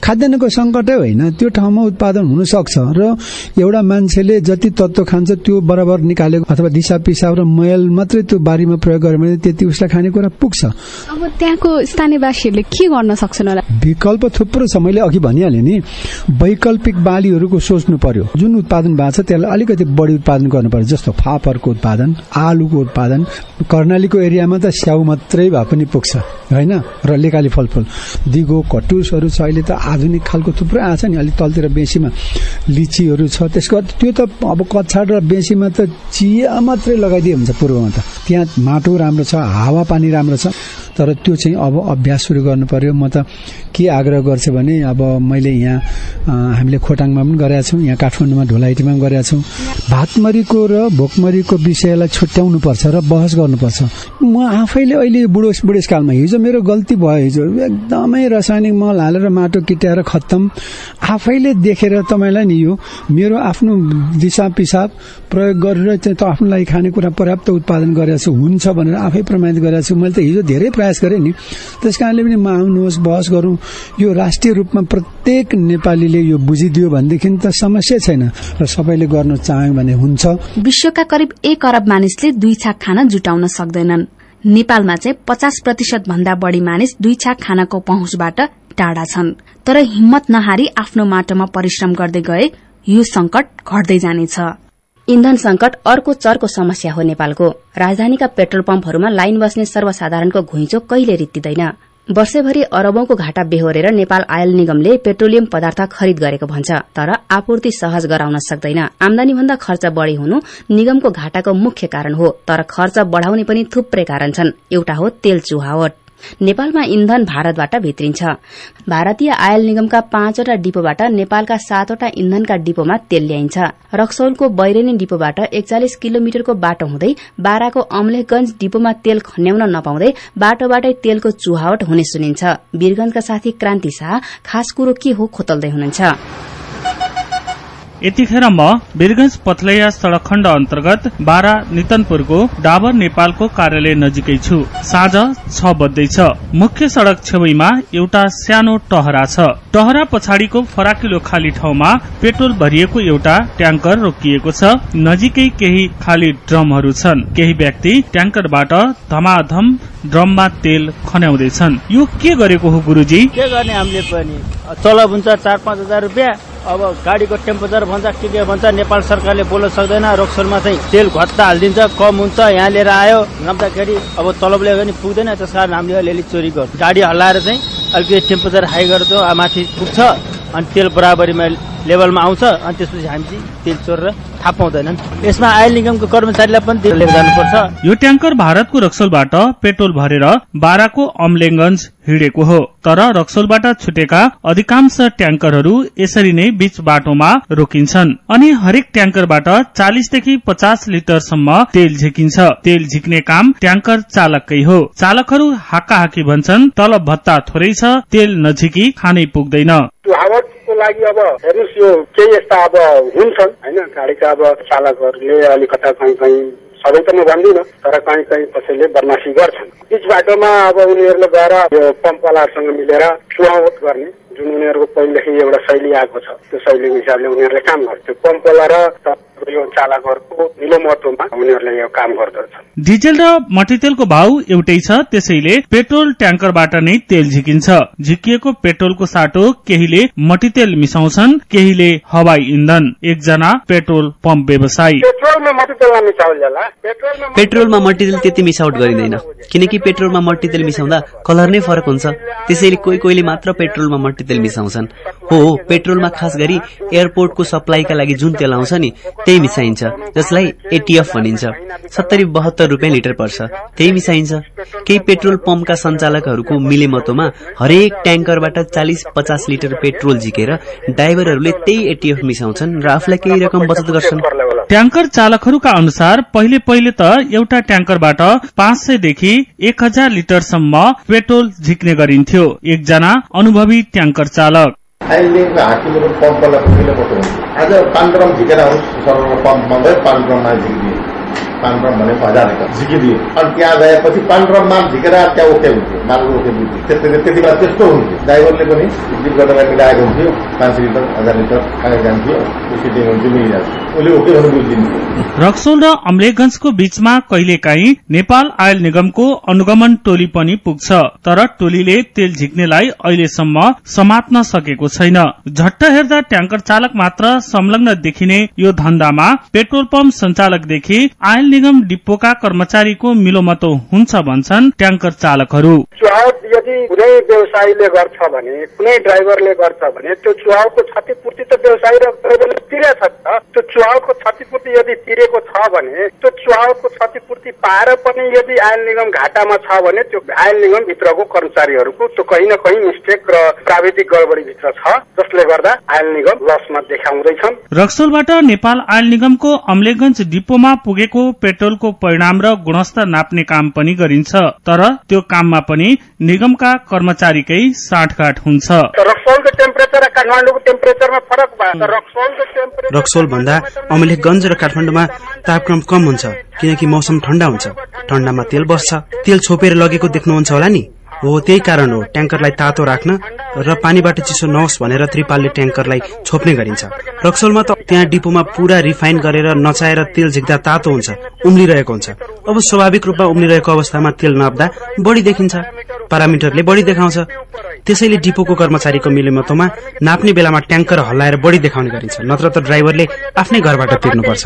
खाद्यान्नको संकटै होइन त्यो ठाउँमा उत्पादन हुन सक्छ र एउटा मान्छेले जति तत्व खान्छ त्यो बराबर निकालेको अथवा दिशा पिसाब र मैल मात्रै त्यो बारीमा प्रयोग गर्यो भने त्यति उसलाई खानेकुरा पुग्छ। अब त्यहाँको स्थानीयवासीहरूले के गर्न सक्छन् होला? विकल्प थुप्रो छ मैले अघि भनिहालेँ नि। वैकल्पिक बालीहरूको सोच्नु पर्यो। जुन उत्पादन भएको छ त्यसलाई अलिकति बढी उत्पादन गर्नु पर्यो जस्तो फापरको उत्पादन आलुको उत्पादन कर्णालीको एरियामा त स्याउ मात्रै भए पनि पुग्छ होइन? र लेकाली फलफुल। दिगो कटुसहरू छ अहिले त आधुनिक खालको थुप्रै आएको छ नि अलिक तलतिर बेसीमा लिचीहरू छ। त्यसको त्यो त अब कछाड र बेसीमा त चिया मात्रै लगाइदिए हुन्छ पूर्वमा त। त्यहाँ माटो राम्रो छ हावा पानी राम्रो छ तर त्यो चाहिँ अब अभ्यास सुरु गर्नु पर्यो। म त के आग्रह गर्छु भने अब मैले यहाँ हामीले खोटाङमा पनि गरेका छौँ यहाँ काठमाडौँमा ढोलाइटीमा पनि गरेका छौँ। भातमरीको र भोकमरीको विषयलाई छुट्याउनु पर्छ र बहस गर्नुपर्छ म आफैले अहिले बुढो बुढेसकालमा हिजो मेरो गल्ती भयो हिजो। एकदमै रासायनिक मल हालेर माटो किट्याएर खत्तम। आफैले देखेर तपाईँलाई नि यो मेरो आफ्नो दिशा पिसाब प्रयोग गरेर चाहिँ त आफ्नो लागि खानेकुरा पर्याप्त उत्पादन गरेको छु हुन्छ भनेर आफै प्रमाणित गरेको छु। मैले त हिजो धेरै प्रयास गरेँ नि। त्यस कारणले पनि म आउनुहोस् बहस गरौँ। यो राष्ट्रिय रूपमा प्रत्येक नेपालीले यो बुझिदियो भनेदेखि त समस्या छैन र सबैले गर्न चाह्यो भने हुन्छ। विश्वका करिब एक अरब मानिसले दुई छाक खान जुटाउन सक्दैनन्। नेपालमा चाहिँ पचास प्रतिशत भन्दा बढ़ी मानिस दुई छाक खानाको पहुँचबाट टाढा छन्। तर हिम्मत नहारी आफ्नो माटोमा परिश्रम गर्दै गए यो संकट घट्दै जानेछ। इन्धन संकट अर्को चर्को समस्या हो नेपालको। राजधानीका पेट्रोल पम्पहरूमा लाइन बस्ने सर्वसाधारणको घुइँचो कहिले रित्तिदैन। वर्षैभरि अरबौंको घाटा बेहोरेर नेपाल आयल निगमले पेट्रोलियम पदार्थ खरिद गरेको भन्छ तर आपूर्ति सहज गराउन सक्दैन। आमदानी भन्दा खर्च बढ़ी हुनु निगमको घाटाको मुख्य कारण हो तर खर्च बढ़ाउने पनि थुप्रै कारण छन्। एउटा हो तेल चुहावट। नेपालमा इन्धन भारतबाट भित्रिन्छ। भारतीय आयल निगमका पाँचवटा डिपोबाट नेपालका सातवटा इन्धनका डिपोमा तेल ल्याइन्छ। रक्सौलको बैरेनी डिपोबाट एकचालिस किलोमिटरको बाटो हुँदै बाराको अमलेखगंज डिपोमा तेल खन्याउन नपाउँदै बाटोबाटै तेलको चुहावट हुने सुनिन्छ। वीरगंजका साथी क्रान्ति शाह खास कुरो के हो खोतल्दै हुनुहुन्छ? यतिखेर म वीरगंज पथलैया सड़क खण्ड अन्तर्गत बारा नितनपुरको डाबर नेपालको कार्यालय नजिकै छु। साँझ छ बज्दैछ मुख्य सड़क छेउमा एउटा सानो टहरा छ। टहरा पछाडिको फराकिलो खाली ठाउँमा पेट्रोल भरिएको एउटा ट्याङ्कर रोकिएको छ। नजिकै केही खाली ड्रमहरू छन्। केही व्यक्ति ट्याङ्करबाट धमाधम ड्रममा तेल खन्याउँदैछन्। यो के गरेको हो गुरुजी? के गर्ने हामीले पनि? तलब हुन्छ चार पाँच हजार रुपियाँ। अब गाडीको टेम्परेचर भन्छ के के भन्छ नेपाल सरकारले बोल्न सक्दैन रोक्सोलमा चाहिँ तेल घट्टा हालिदिन्छ कम हुन्छ यहाँ लिएर आयो। नम्दाखेरि अब तलबले पनि पुग्दैन त्यस कारण हामीले अलिअलि चोरी गर्छ गाडी हल्लाएर चाहिँ अलिकति टेम्परेचर हाई गरेर माथि पुग्छ अनि तेल बराबरीमा लेभलमा आउँछ अनि त्यसपछि हामी चाहिँ तेल चोरेर थाहा पाउँदैनन्। यसमा आयल निगमको कर्मचारीलाई पनि तेल जानुपर्छ। यो ट्याङ्कर भारतको रक्सोलबाट पेट्रोल भरेर बाराको अम्लेगंज हिँडेको हो। तर रक्सोलबाट छुटेका अधिकांश ट्याङ्करहरू यसरी नै बीच बाटोमा रोकिन्छन्। अनि हरेक ट्याङ्करबाट चालिसदेखि पचास लिटरसम्म तेल झिकिन्छ। तेल झिक्ने काम ट्याङ्कर चालककै हो। चालकहरू हाकाहाकी भन्छन् तलब भत्ता थोरै छ। तेल नझिकी खानै पुग्दैन। हावटको लागि अब हेर्नुहोस् यो केही यस्ता अब हुन्छन् होइन? गाडीका अब चालकहरूले अलिकता कहीँ कहीँ सबै त म भन्दिनँ तर कहीँ कहीँ कसैले बदमासी गर्छन्। बिच बाटोमा अब उनीहरूले गएर यो पम्पवालाहरूसँग मिलेर चुहावट गर्ने जुन उनीहरूको पहिलेदेखि एउटा शैली आएको छ त्यो शैलीको हिसाबले उनीहरूले काम गर्छ। त्यो पम्पवाला र यो चालकहरूको मिलो महत्वमा उनीहरूले यो काम गर्दछ डिजेल र मट्टीतेलको भाउ एउटै छ त्यसैले पेट्रोल ट्याङ्करबाट नै तेल झिकिन्छ। झिकिएको पेट्रोलको साटो केहीले मट्टीतेल मिसाउँछन् केहीले हवाई इन्धन। एकजना पेट्रोल पम्प व्यवसायी। पेट्रोलमा मट्टीतेल मिसाउला पेट्रोलमा मट्टीतेल त्यति मिसाउट गरिँदैन। किनकि पेट्रोलमा मट्टीतेल मिसाउँदा कलर नै फरक हुन्छ। त्यसैले कोही कोहीले मात्र पेट्रोलमा मट्टीतेल मिसाउँछन्। हो पेट्रोलमा खास गरी एयरपोर्टको सप्लाईका लागि जुन तेल आउँछ नि त्यही मिसाइन्छ। जसलाई एटीएफ भनिन्छ। सत्तरी बहत्तर रुपियाँ लिटर पर्छ। त्यही मिसाइन्छ। केही पेट्रोल पम्पका सञ्चालकहरूको मिले मतोमा हरेक ट्याङ्करबाट चालिस पचास लिटर पेट्रोल झिकेर ड्राइभरहरूले त्यही एटीएफ मिसाउँछन् र आफूलाई केही रकम बचत गर्छन्। ट्याङ्कर चालकहरूका अनुसार पहिले पहिले त एउटा ट्याङ्करबाट पाँच सयदेखि एक हजार लिटरसम्म पेट्रोल झिक्ने गरिन्थ्यो। एकजना अनुभवी ट्याङ्कर चालक। अहिलेको हाकिमहरू पम्पलाई पहिलो पटो हुन्छ आज पाँच ड्रम झिकेर आउनुहोस् सर्वमा पाँच ड्रममा झिकिदियो पाँच ड्रम भनेको हजार झिकिदियो अनि त्यहाँ गएपछि माल झिकेर त्यहाँ ओके हुन्थ्यो माल ओके हुन्थ्यो त्यति बेला त्यस्तो हुन्थ्यो। ड्राइभरले पनि जिप गरेर मिलाएको हुन्थ्यो पाँच सय लिटर हजार लिटर कहाँ जान्थ्यो सिटिङ हुन्थ्यो मिलिरहेको उसले ओके भने बुझिदिन्थ्यो। रक्सोल र अम्लेगंजको बीचमा कहिलेकाहीँ नेपाल आयल निगमको अनुगमन टोली पनि पुग्छ तर टोलीले तेल झिक्नेलाई अहिलेसम्म समात्न सकेको छैन। झट्ट हेर्दा ट्याङ्कर चालक मात्र संलग्न देखिने यो धन्दामा पेट्रोल पम्प संचालकदेखि आयल निगम डिपोका कर्मचारीको मिलोमतो हुन्छ भन्छन् ट्याङ्कर चालकहरू। चुहावट यदि कुनै व्यवसायीले गर्छ भने कुनै ड्राइभरले गर्छ भने त्यो चुहावको क्षतिपूर्ति त व्यवसायी र ड्राइभरले तिरेछ त त्यो चुहावको क्षतिपूर्ति यदि तिरेको छ भने त्यो चुहावको क्षतिपूर्ति पाएर पनि यदि आयल निगम घाटामा छ भने त्यो आयल निगम भित्रको कर्मचारीहरूको त्यो कहीँ न कहीँ मिस्टेक र प्राविधिक गडबडी भित्र छ जसले गर्दा आयल निगम लसमा देखाउँदैछन्। रक्सोलबाट नेपाल आयल निगमको अम्लेगंज डिपोमा पुगेको पेट्रोलको परिणाम र गुणस्तर नाप्ने काम पनि गरिन्छ तर त्यो काममा पनि निगमका कर्मचारीकै साँठगाँठ हुन्छ। रक्सौलको टेम्परेचर र काठमाडौँको टेम्परेचरमा फरक भयो। रक्सौलको टेम्परेचर रक्सोल भन्दा अमलेखगंज र काठमाडौँमा तापक्रम कम हुन्छ किनकि मौसम ठण्डा हुन्छ। ठण्डामा तेल बस्छ। तेल छोपेर लगेको देख्नुहुन्छ होला नि। हो त्यही कारण हो ट्याङ्करलाई तातो राख्न र पानीबाट चिसो नहोस् भनेर त्रिपालले ट्याङ्करलाई छोप्ने गरिन्छ। रक्सोलमा त त्यहाँ डिपोमा पूरा रिफाइन गरेर नचाएर तेल झिक्दा तातो हुन्छ उम्लिरहेको हुन्छ। अब स्वाभाविक रूपमा उम्लिरहेको अवस्थामा तेल नाप्दा बढ़ी देखिन्छ पारामिटरले बढ़ी देखाउँछ। त्यसैले डिपोको कर्मचारीको मिलेमतोमा नाप्ने बेलामा ट्याङ्कर हल्लाएर बढ़ी देखाउने गरिन्छ नत्र त ड्राइभरले आफ्नै घरबाट तिर्नुपर्छ।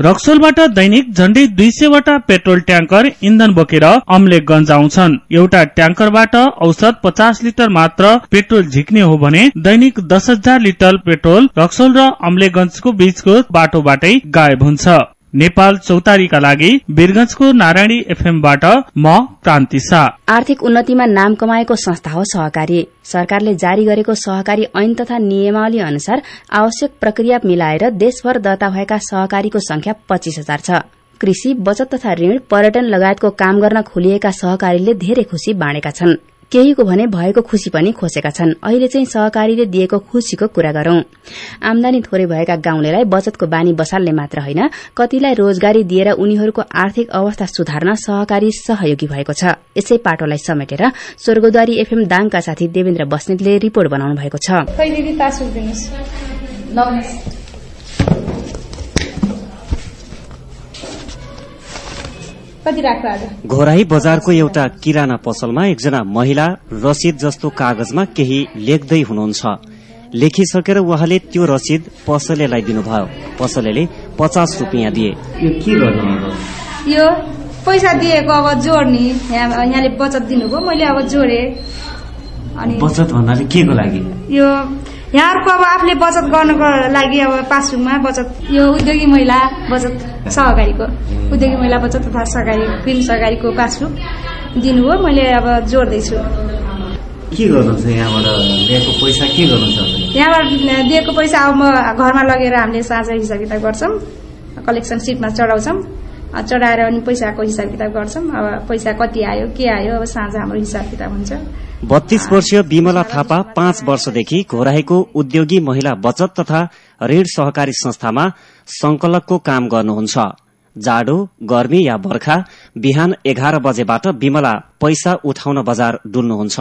रक्सोलबाट दैनिक झण्डै दुई सयवटा पेट्रोल ट्याङ्कर इन्धन बोकेर अम्लेखगंज आउँछन् एउटा ट्याङ्करबाट औसत पचास लिटर मात्र पेट्रोल झिक्ने हो भने दैनिक दस हजार लिटर पेट्रोल रक्सोल र अम्लेखगंजको बीचको बाटोबाटै गायब हुन्छ। नेपाल चौतारीका लागि वीरगंजको नारायणी एफएमबाट म क्रान्ति शाह आर्थिक उन्नतिमा नाम कमाएको संस्था हो सहकारी। सरकारले जारी गरेको सहकारी ऐन तथा नियमावली अनुसार आवश्यक प्रक्रिया मिलाएर देशभर दर्ता भएका सहकारीको संख्या पच्चीस हजार छ। कृषि बचत तथा ऋण पर्यटन लगायतको काम गर्न खोलिएका सहकारीले धेरै खुशी बाँडेका छन्। केहीको भने भएको खुशी पनि खोसेका छन्। अहिले चाहिँ सहकारीले दिएको खुशीको कुरा गरौं। आमदानी थोरै भएका गाउँलेलाई बचतको बानी बसाल्ने मात्र होइन कतिलाई रोजगारी दिएर उनीहरूको आर्थिक अवस्था सुधार्न सहकारी सहयोगी भएको छ। यसै पाटोलाई समेटेर स्वर्गद्वारी एफएम दाङका साथी देवेन्द्र बस्नेतले रिपोर्ट बनाउनु भएको छ। घोराई बजारको एउटा किराना पसलमा एकजना महिला रसिद जस्तो कागजमा केही लेख्दै हुनुहुन्छ। लेखिसकेर उहाँले त्यो रसिद पसलेलाई दिनुभयो। पसलेले पचास रुपियाँ दिए। यो के गर्नु यो पैसा दिएको अब जोड्ने यहाँ यहाँले बचत दिनुभयो मैले अब जोडे। अनि बचत भन्नाले के को लागि? यो यहाँहरूको अब आफूले बचत गर्नको लागि अब पासबुकमा बचत यो उद्योगी महिला बचत सहकारीको उद्योगी महिला बचत तथा सहकारी ग्रिन सहकारीको पासबुक दिनुभयो मैले अब जोड्दैछु। के गर्नुहुन्छ यहाँबाट? ल्याएको पैसा के गर्नुहुन्छ यहाँबाट दिएको पैसा अब म घरमा लगेर हामीले साँझ हिसाब किताब गर्छौँ कलेक्सन सिटमा चढाउँछौँ। चढाएर अनि पैसाको हिसाब किताब गर्छौँ। अब पैसा कति आयो के आयो अब साँझ हाम्रो हिसाब किताब हुन्छ। बत्तीस वर्षीय विमला थापा पाँच वर्षदेखि घोराईको उद्योगी महिला बचत तथा ऋण सहकारी संस्थामा संकलकको काम गर्नुहुन्छ। जाडो गर्मी या बर्खा बिहान एघार बजेबाट विमला पैसा उठाउन बजार डुल्नुहुन्छ।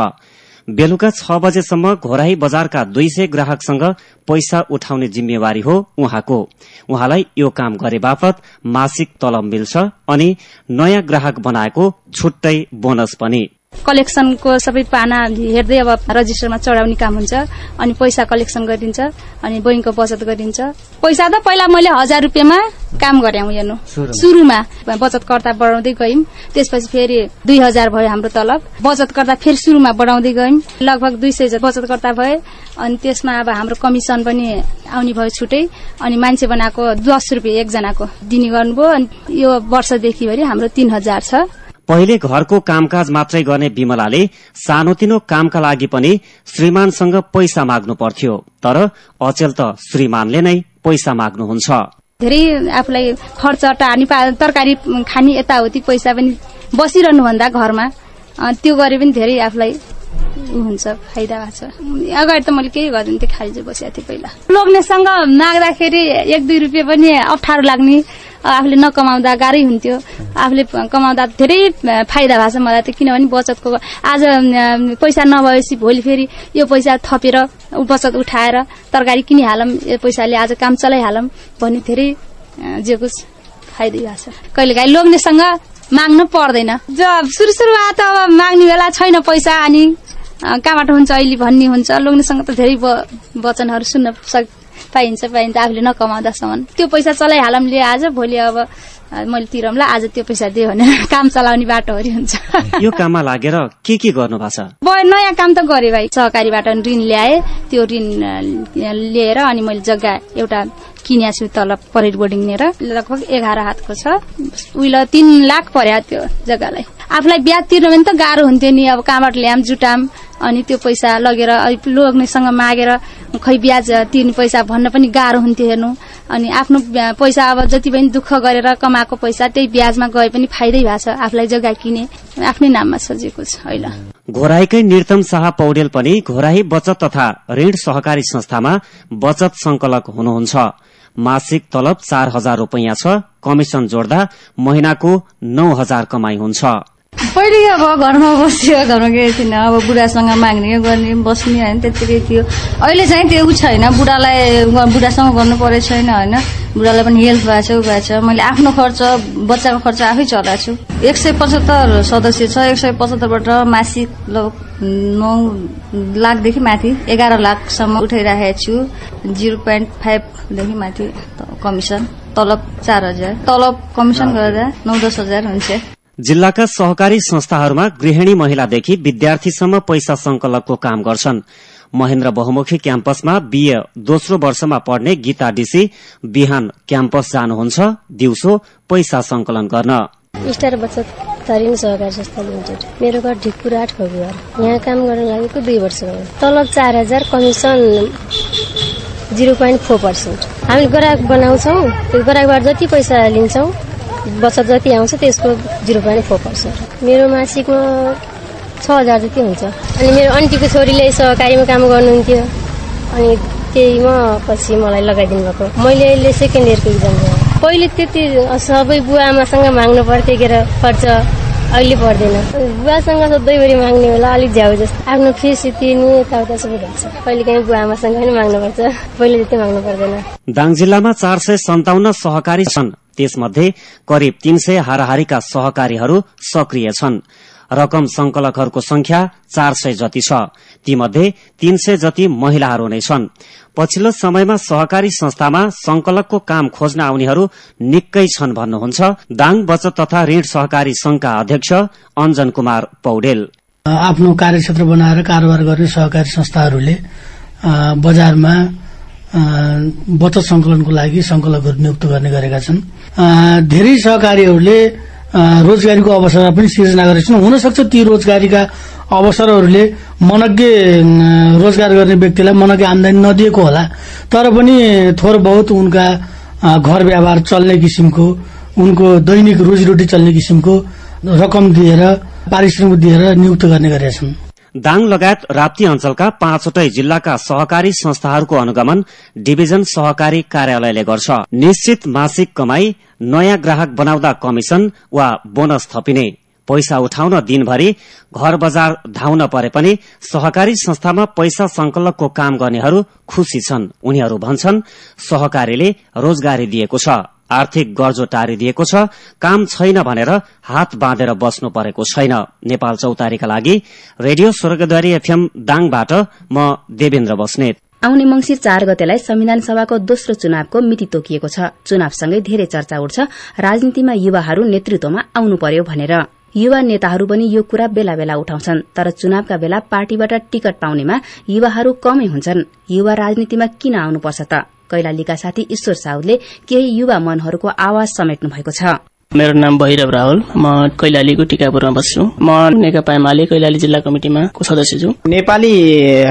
बेलुका छ बजेसम्म घोराई बजारका दुई सय ग्राहकसँग पैसा उठाउने जिम्मेवारी हो उहाँको। उहाँलाई यो काम गरे बापत मासिक तलब मिल्छ अनि नयाँ ग्राहक बनाएको छुट्टै बोनस पनि। कलेक्सनको सबै पाना हेर्दै अब रजिस्टरमा चढाउने काम हुन्छ। अनि पैसा कलेक्सन गरिन्छ अनि बैङ्कको बचत गरिन्छ। पैसा त पहिला मैले हजार रुपियाँमा काम गरे हेर्नु। सुरुमा? बचतकर्ता बढाउँदै गयौँ त्यसपछि फेरि दुई हजार भयो हाम्रो तलब। बचतकर्ता फेरि सुरुमा बढाउँदै गयौँ लगभग दुई सय बचतकर्ता भए। अनि त्यसमा अब हाम्रो कमिसन पनि आउने भयो छुट्टै। अनि मान्छे बनाएको दस रुपियाँ एकजनाको दिने गर्नुभयो। अनि यो वर्षदेखि भरि हाम्रो तीन हजार छ। पहिले घरको कामकाज मात्रै गर्ने विमलाले सानोतिनो कामका लागि पनि श्रीमानसँग पैसा माग्नु पर्थ्यो तर अचेल त श्रीमानले नै पैसा माग्नुहुन्छ। धेरै आफूलाई खर्च टार्ने तरकारी खाने यताउति पैसा पनि बसिरहनुभन्दा घरमा त्यो गरे पनि धेरै आफूलाई हुन्छ फाइदा भएको छ। अगाडि त मैले केही गर्दिनँ खाली चाहिँ बसेको थिएँ पहिला। लोग्नेसँग माग्दाखेरि एक दुई रुपियाँ पनि अप्ठ्यारो लाग्ने आफूले नकमाउँदा गाह्रै हुन्थ्यो। आफूले कमाउँदा धेरै फाइदा भएको छ मलाई त किनभने बचतको आज पैसा नभएपछि भोलि फेरि यो पैसा थपेर बचत उठाएर तरकारी किनिहालौँ यो पैसाले आज काम चलाइहालौँ भन्ने धेरै जे कुछ फाइदै भएको छ। कहिलेकाहीँ लोग्नेसँग माग्नु पर्दैन। सुरु सुरुमा त अब माग्ने बेला छैन पैसा अनि कहाँबाट हुन्छ अहिले भन्ने हुन्छ। लोग्नेसँग त धेरै वचनहरू सुन्न सक् पाइन्छ पाइन्छ आफूले नकमाउँदासम्म। त्यो पैसा चलाइहालौँले आज भोलि अब मैले तिरौँला आज त्यो पैसा दियो भने काम चलाउने बाटोहरू हुन्छ। यो काममा लागेर के के गर्नु भएको छ नयाँ काम त गरे भाइ। सहकारीबाट ऋण ल्याए। त्यो ऋण लिएर अनि मैले जग्गा एउटा किनिया छु तल परेड बोर्डिङ लिएर। लगभग एघार हातको छ। उहिले तीन लाख पर्यो त्यो जग्गालाई। आफूलाई ब्याज तिर्नु भने त गाह्रो हुन्थ्यो नि। अब कहाँबाट ल्याम जुटाम अनि त्यो पैसा लगेर लोग्नेसँग मागेर खै ब्याज तिर्ने पैसा भन्न पनि गाह्रो हुन्थ्यो हेर्नु। अनि आफ्नो पैसा अब जति पनि दुःख गरेर कमाएको पैसा त्यही ब्याजमा गए पनि फाइदै भएको छ आफूलाई जग्गा किने। आफ्नै नाममा सजिएको छ अहिले घोराईकै निर्तम शाह पौडेल पनि घोराई बचत तथा ऋण सहकारी संस्थामा बचत संकलक हुनुहुन्छ। मासिक तलब चार हजार रूपियाँ छ कमिशन जोड्दा महिनाको नौ हजार कमाई हुन्छ। पहिले अब घरमा बस्थ्यो घरमा गएको थिएन अब बुढासँग माग्ने गर्ने बस्ने होइन त्यतिकै थियो। अहिले चाहिँ त्यो ऊ छैन बुढालाई बुढासँग गर्नु परेको छैन होइन। बुढालाई पनि हेल्थ भएको छ ऊ भएको छ। मैले आफ्नो खर्च बच्चाको खर्च आफै चलाएको छु। एक सय पचहत्तर सदस्य छ एक सय पचहत्तरबाट मासिक नौ लाखदेखि माथि एघार लाखसम्म उठाइराखेको छु। जिरो पोइन्ट फाइभदेखि माथि कमिसन तलब चार हजार। तलब कमिसन गर्दा नौ दस हजार हुन्छ जिल्लाका सहकारी संस्थाहरूमा गृहिणी महिलादेखि विद्यार्थीसम्म पैसा संकलकको काम गर्छन्। महेन्द्र बहुमुखी क्याम्पसमा बीए दोस्रो वर्षमा पढ्ने गीता डीसी बिहान क्याम्पस जानुहुन्छ। दिउँसो पैसा संकलन गर्न। स्टार बचत तारिङ सहकारी संस्था लिमिटेड। मेरो घर ढिकपुर आठ खगुवार यहाँ काम गर्न लागेको दुई वर्ष भयो। तलब चार हजार commission zero point four percent. हामी ग्राहक बनाउँछौँ। त्यो ग्राहकबाट जति पैसा लिन्छौँ बचत जति आउँछ त्यसको जिरो पोइन्ट फोर पर्सेन्ट। मेरो मासिकमा छ हजार जति हुन्छ। अनि मेरो आन्टीको छोरीले सहकारीमा काम गर्नुहुन्थ्यो। अनि त्यहीमा पछि मलाई लगाइदिनु भएको। मैले अहिले सेकेन्ड इयरको इक्जाम दिएँ पहिले त्यति सबै बुवा आमासँग माग्नु पर्थ्यो के खर्च। अहिले पर्दैन। बुवासँग सधैँभरि माग्ने होला अलिक झ्याउ जस्तो। आफ्नो फिस तिर्ने यताउता सबै हुन्छ कहिले काहीँ बुवा आमासँग पनि माग्नुपर्छ। पहिले जति माग्नु पर्दैन। दाङ जिल्लामा चार सय सन्ताउन्न सहकारी छन्। त्यसमध्ये करिब तीन सय हाराहारीका सहकारीहरू सक्रिय छन्। रकम संकलकहरूको संख्या चार सय जति छ। तीमध्ये तीन सय जति महिलाहरू नै छन्। पछिल्लो समयमा सहकारी संस्थामा संकलकको काम खोज्न आउनेहरू निकै छन् भन्नुहुन्छ दाङ बचत तथा ऋण सहकारी संघका अध्यक्ष अञ्जन कुमार पौडेल। आफ्नो कार्यक्षेत्र बनाएर कारोबार गर्ने सहकारी संस्थाहरूले बजारमा बचत संकलनको लागि संकलकहरू नियुक्त गर्ने गरेका छन्। धेरै सहकारीहरूले रोजगारीको अवसर पनि सिर्जना गरेका छन् हुनसक्छ ती रोजगारीका अवसरहरूले मनज्ञ रोजगार गर्ने व्यक्तिलाई मनज्ञ आमदानी नदिएको होला। तर पनि थोर बहुत उनका घर व्यवहार चल्ने किसिमको उनको दैनिक रोजीरोटी चल्ने किसिमको रकम दिएर पारिश्रमिक दिएर नियुक्त गर्ने गरेका छन्। दाङ लगायत राप्ती अञ्चलका पाँचवटै जिल्लाका सहकारी संस्थाहरूको अनुगमन डिभिजन सहकारी कार्यालयले गर्छ। निश्चित मासिक कमाई नयाँ ग्राहक बनाउँदा कमिशन वा बोनस थपिने। पैसा उठाउन दिनभरि घर बजार धाउन परे पनि सहकारी संस्थामा पैसा संकलकको काम गर्नेहरू खुशी छन्। उनीहरू भन्छन् सहकारीले रोजगारी दिएको छ। आर्थिक गर्जो टारिदिएको छ। काम छैन भनेर हात बाँधेर बस्नु परेको छैन। नेपाल चौतारीका लागि रेडियो स्वर्गद्वारी एफएम दाङबाट म देवेन्द्र बस्नेत। आउने मंगिर चार गतेलाई संविधान सभाको दोस्रो चुनावको मिति तोकिएको छ। चुनावसँगै धेरै चर्चा उठ्छ। राजनीतिमा युवाहरू नेतृत्वमा आउनु पर्यो भनेर। युवा नेताहरू पनि यो कुरा बेला बेला उठाउँछन्। तर चुनावका बेला पार्टीबाट टिकट पाउनेमा युवाहरू कमै हुन्छन्। युवा राजनीतिमा किन आउनुपर्छ त? कैलालीका साथी ईश्वर साउदले केही युवा मनहरूको आवाज समेट्नु भएको छ। मेरो नाम भैरव राहुल। म कैलालीको टिकापुरमा बस्छु। म नेकपा एमाले कैलाली जिल्ला कमिटिमा को सदस्य छु। नेपाली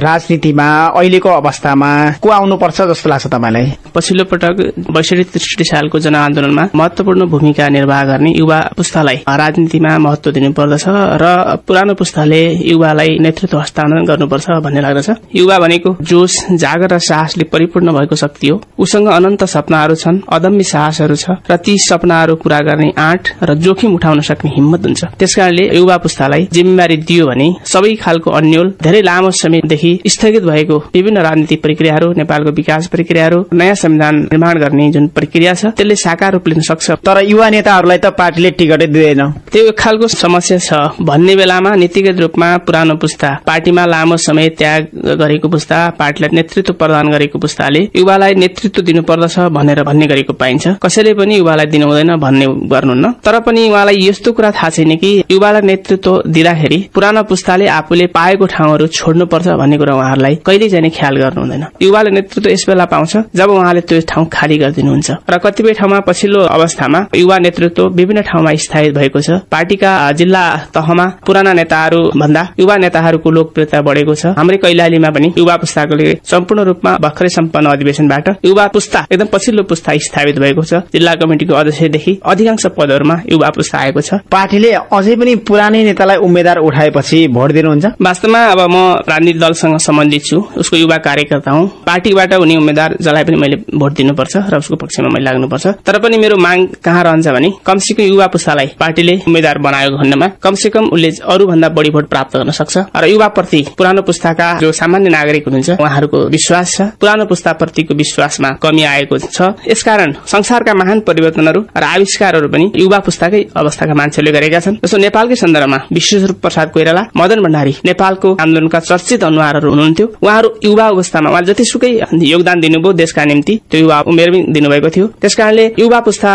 राजनीतिमा अहिलेको अवस्थामा को आउनुपर्छ जस्तो लाग्छ तपाईँलाई? पछिल्लो पटक बैसठी त्रिसठी सालको जनआन्दोलनमा महत्वपूर्ण भूमिका निर्वाह गर्ने युवा पुस्तालाई राजनीतिमा महत्व दिनुपर्दछ र पुरानो पुस्ताले युवालाई नेतृत्व हस्तान्तरण गर्नुपर्छ भन्ने लाग्दछ। युवा भनेको जोश जागर र साहसले परिपूर्ण भएको शक्ति हो। उसँग अनन्त सपनाहरू छन् अदम्य साहसहरू छ र ती सपनाहरू पूरा गर्ने सक्ने आँट र जोखिम उठाउन सक्ने हिम्मत हुन्छ। त्यसकारणले युवा पुस्तालाई जिम्मेवारी दियो भने सबै खालको अन्यल धेरै लामो समयदेखि स्थगित भएको विभिन्न राजनीतिक प्रक्रियाहरू नेपालको विकास प्रक्रियाहरू नयाँ संविधान निर्माण गर्ने जुन प्रक्रिया छ त्यसले साकार रूप लिन सक्छ। तर युवा नेताहरूलाई त पार्टीले टिकटै दिँदैन। त्यो एक खालको समस्या छ। भन्ने बेलामा नीतिगत रूपमा पुरानो पुस्ता पार्टीमा लामो समय त्याग गरेको पुस्ता पार्टीलाई नेतृत्व प्रदान गरेको पुस्ताले युवालाई नेतृत्व दिनुपर्दछ भनेर भन्ने गरेको पाइन्छ। कसैले पनि युवालाई दिनु हुँदैन भन्ने गर्नुहुन्न। तर पनि उहाँलाई यस्तो कुरा थाहा छैन कि युवालाई नेतृत्व दिँदाखेरि पुरानो पुस्ताले आफूले पाएको ठाउँहरू छोड्नुपर्छ भन्ने कुरा उहाँहरूलाई कहिले चाहिँ ख्याल गर्नुहुँदैन। युवाले नेतृत्व यस बेला पाउँछ जब उहाँले त्यो ठाउँ खाली गरिदिनुहुन्छ। र कतिपय ठाउँमा पछिल्लो अवस्थामा युवा नेतृत्व विभिन्न ठाउँमा स्थायी भएको छ। पार्टीका जिल्ला तहमा पुराना नेताहरू भन्दा युवा नेताहरूको लोकप्रियता बढेको छ। हाम्रै कैलालीमा पनि युवा पुस्ताकोले सम्पूर्ण रूपमा भर्खरै सम्पन्न अधिवेशनबाट युवा पुस्ता एकदम पछिल्लो पुस्ता स्थापित भएको छ। जिल्ला कमिटिको अध्यक्षदेखि अधिकांश पदहरूमा युवा पुस्ता आएको छ। पार्टीले अझै पनि पुरानै नेतालाई उम्मेद्वार उठाएपछि भोट दिनुहुन्छ? वास्तवमा अब म राजनीतिक दलसँग सम्बन्धित छु उसको युवा कार्यकर्ता हुँ। पार्टीबाट हुने उम्मेद्वार जसलाई पनि मैले भोट दिनुपर्छ र उसको पक्षमा मैले लाग्नुपर्छ। तर पनि मेरो माग कहाँ रहन्छ भने कमसेकम युवा पुस्तालाई पार्टीले उम्मेद्वार बनाएको खण्डमा कमसेकम उसले अरूभन्दा बढी भोट प्राप्त गर्न सक्छ। र युवाप्रति पुरानो पुस्ताका जो सामान्य नागरिक हुनुहुन्छ उहाँहरूको विश्वास छ। पुरानो पुस्ताप्रतिको विश्वासमा कमी आएको छ। यसकारण संसारका महान परिवर्तनहरू र आविष्कारहरू पनि युवा पुस्ताकै अवस्थाका मान्छेले गरेका छन्। जस्तो नेपालकै सन्दर्भमा विश्वस्वरूप प्रसाद कोइराला मदन भण्डारी नेपालको आन्दोलनका चर्चित अनुहारहरू हुनुहुन्थ्यो। उहाँहरू युवा अवस्थामा उहाँले जतिसुकै योगदान दिनुभयो देशका निम्ति त्यो युवा उमेरमै दिनुभएको थियो। त्यसकारणले युवा पुस्ता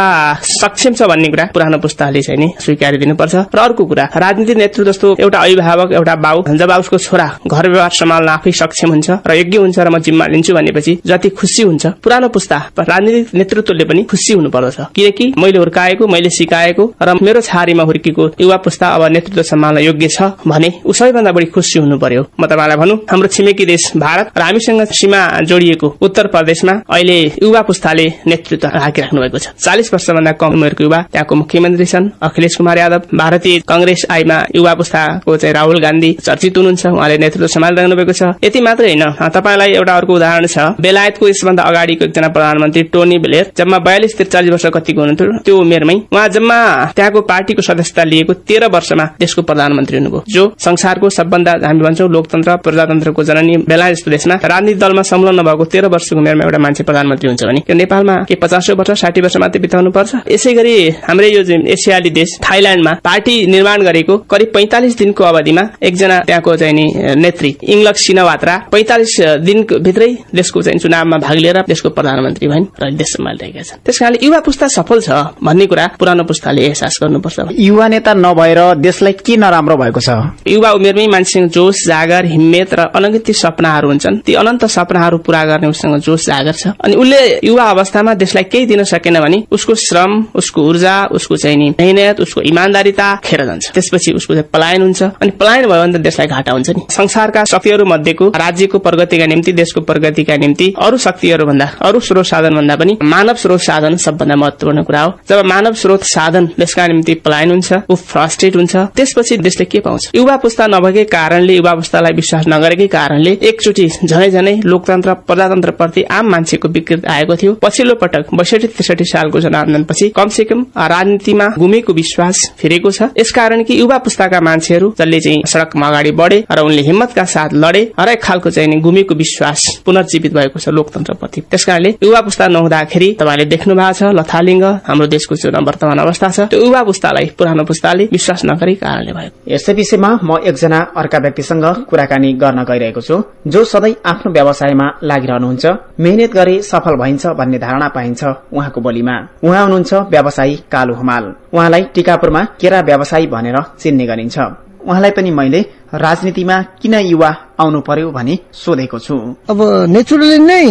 सक्षम छ भन्ने कुरा पुरानो पुस्ताले चाहिँ नि स्वीकार दिनुपर्छ र अर्को कुरा राजनीतिक नेतृत्व जस्तो एउटा अभिभावक एउटा बाउ जब उसको छोरा घर व्यवहार सम्हाल्न आफै सक्षम हुन्छ र योग्य हुन्छ र म जिम्मा लिन्छु भनेपछि जति खुसी हुन्छ। पुरानो पुस्ता राजनीतिक नेतृत्वले पनि खुसी हुनुपर्दछ। किनकि मैले हुर्काएको मैले सिकाएको र मेरो छारीमा हुर्केको युवा पुस्ता अब नेतृत्व सम्हाल्न योग्य छ भने ऊ सबैभन्दा बढी खुसी हुनु पर्यो म तपाईँलाई भनौँ हाम्रो छिमेकी देश भारत र हामीसँग सीमा जोडिएको उत्तर प्रदेशमा अहिले युवा पुस्ताले नेतृत्व राखिराख्नु भएको छ। चालिस वर्षभन्दा कम उमेरको युवा त्यहाँको मुख्यमन्त्री छन् अखिलेश कुमार यादव। भारतीय कंग्रेस आईमा युवा पुस्ताको चाहिँ राहुल गान्धी चर्चित हुनुहुन्छ उहाँले नेतृत्व सम्हालिरहनु भएको छ। यति मात्रै होइन तपाईँलाई एउटा अर्को उदाहरण छ। बेलायतको यसभन्दा अगाडिको एकजना प्रधानमन्त्री टोनी ब्लेयर जम्मा बयालिस त्रिचालिस वर्ष कतिको हुनुहुन्थ्यो त्यो उमेरमै उहाँ जम्मा त्यहाँको पार्टीको सदस्यता लिएको तेह्र वर्षमा देशको प्रधानमन्त्री हुनुभयो जो संसारको सबभन्दा हामी भन्छौँ लोकतन्त्र प्रजातन्त्रको जननी बेलायत जस्तो देशमा राजनीति दलमा संलग्न भएको तेह्र वर्षको उमेरमा एउटा मान्छे प्रधानमन्त्री हुन्छ भने यो नेपालमा के पचासौँ वर्ष साठी वर्ष मात्रै बिताउनु पर्छ यसै गरी हाम्रै यो एसियाली देश थाइल्याण्डमा पार्टी निर्माण गरेको करिब पैंतालिस दिनको अवधिमा एकजना त्यहाँको चाहिँ नि नेत्री इंग्लक सिनवात्रा पैंतालिस दिनको भित्रै देशको चाहिँ चुनावमा भाग लिएर देशको प्रधानमन्त्री भइन् र देश सम्हालिरहेका छन्। त्यस कारणले युवा पुस्ता सफल छ भन्ने कुरा पुरानो पुस्ताले एहसास गर्नुपर्छ। युवा नेता नभएर देशलाई के नराम्रो भएको छ? युवा उमेरमै मान्छेसँग जोस जागर हिम्मेत र अनगित सपनाहरू हुन्छन्। ती अनन्त सपनाहरू पूरा गर्ने उसँग जोस जागर छ। अनि उसले युवा अवस्थामा देशलाई केही दिन सकेन भने उसको श्रम उसको ऊर्जा उसको चाहिँ नि मेहनत उसको इमान्दारिता खेर जान्छ। त्यसपछि उसको चाहिँ पलायन हुन्छ। अनि पलायन भयो भने त देशलाई घाटा हुन्छ नि। संसारका शक्तिहरू मध्येको राज्यको प्रगतिका निम्ति देशको प्रगतिका निम्ति अरू शक्तिहरू भन्दा अरू स्रोत साधन भन्दा पनि मानव स्रोत साधन सबभन्दा महत्वपूर्ण कुरा हो। जब मानव स्रोत साधन देशका निम्ति पलायन हुन्छ ऊ फ्रस्ट्रेट हुन्छ। त्यसपछि देशले के पाउँछ? युवा पुस्ता नभएकै कारणले युवा पुस्तालाई विश्वास नगरेकै कारणले एकचोटि झनै झनै लोकतन्त्र प्रजातन्त्र प्रति आम मान्छेको विकृत आएको थियो। पछिल्लो पटक बैसठी त्रिसठी सालको जनआन्दोलनपछि कमसे कम राजनीतिमा गुमेको विश्वास फिरेको छ। यसकारण कि युवा पुस्ताका मान्छेहरू जसले चाहिँ सड़कमा अगाडि बढे र उनले हिम्मतका साथ लडे हरेक खालको चाहिँ गुमेको विश्वास पुनर्जीवित भएको छ लोकतन्त्र प्रति त्यसकारणले युवा पुस्ता नहुँदाखेरि तपाईँले देख्नु भएको छ लथालिङ्ग हाम्रो देशको जुन वर्तमान अवस्था छ। त्यो युवा पुस्तालाई पुरानो पुस्ताले विश्वास नगरी कारणले भएको यसै विषयमा म एकजना अर्का व्यक्तिसँग कुराकानी गर्न गइरहेको छु जो सधैँ आफ्नो व्यवसायमा लागिरहनुहुन्छ। मेहनत गरे सफल भइन्छ भन्ने धारणा पाइन्छ उहाँको बोलीमा। उहाँ हुनुहुन्छ व्यवसायी कालु हमाल। उहाँलाई टिकापुरमा केरा व्यवसायी भनेर चिन्ने गरिन्छ। उहाँलाई पनि मैले राजनीतिमा किन युवा आउनु पर्यो भनी सोधेको छु। अब नेचुरली नै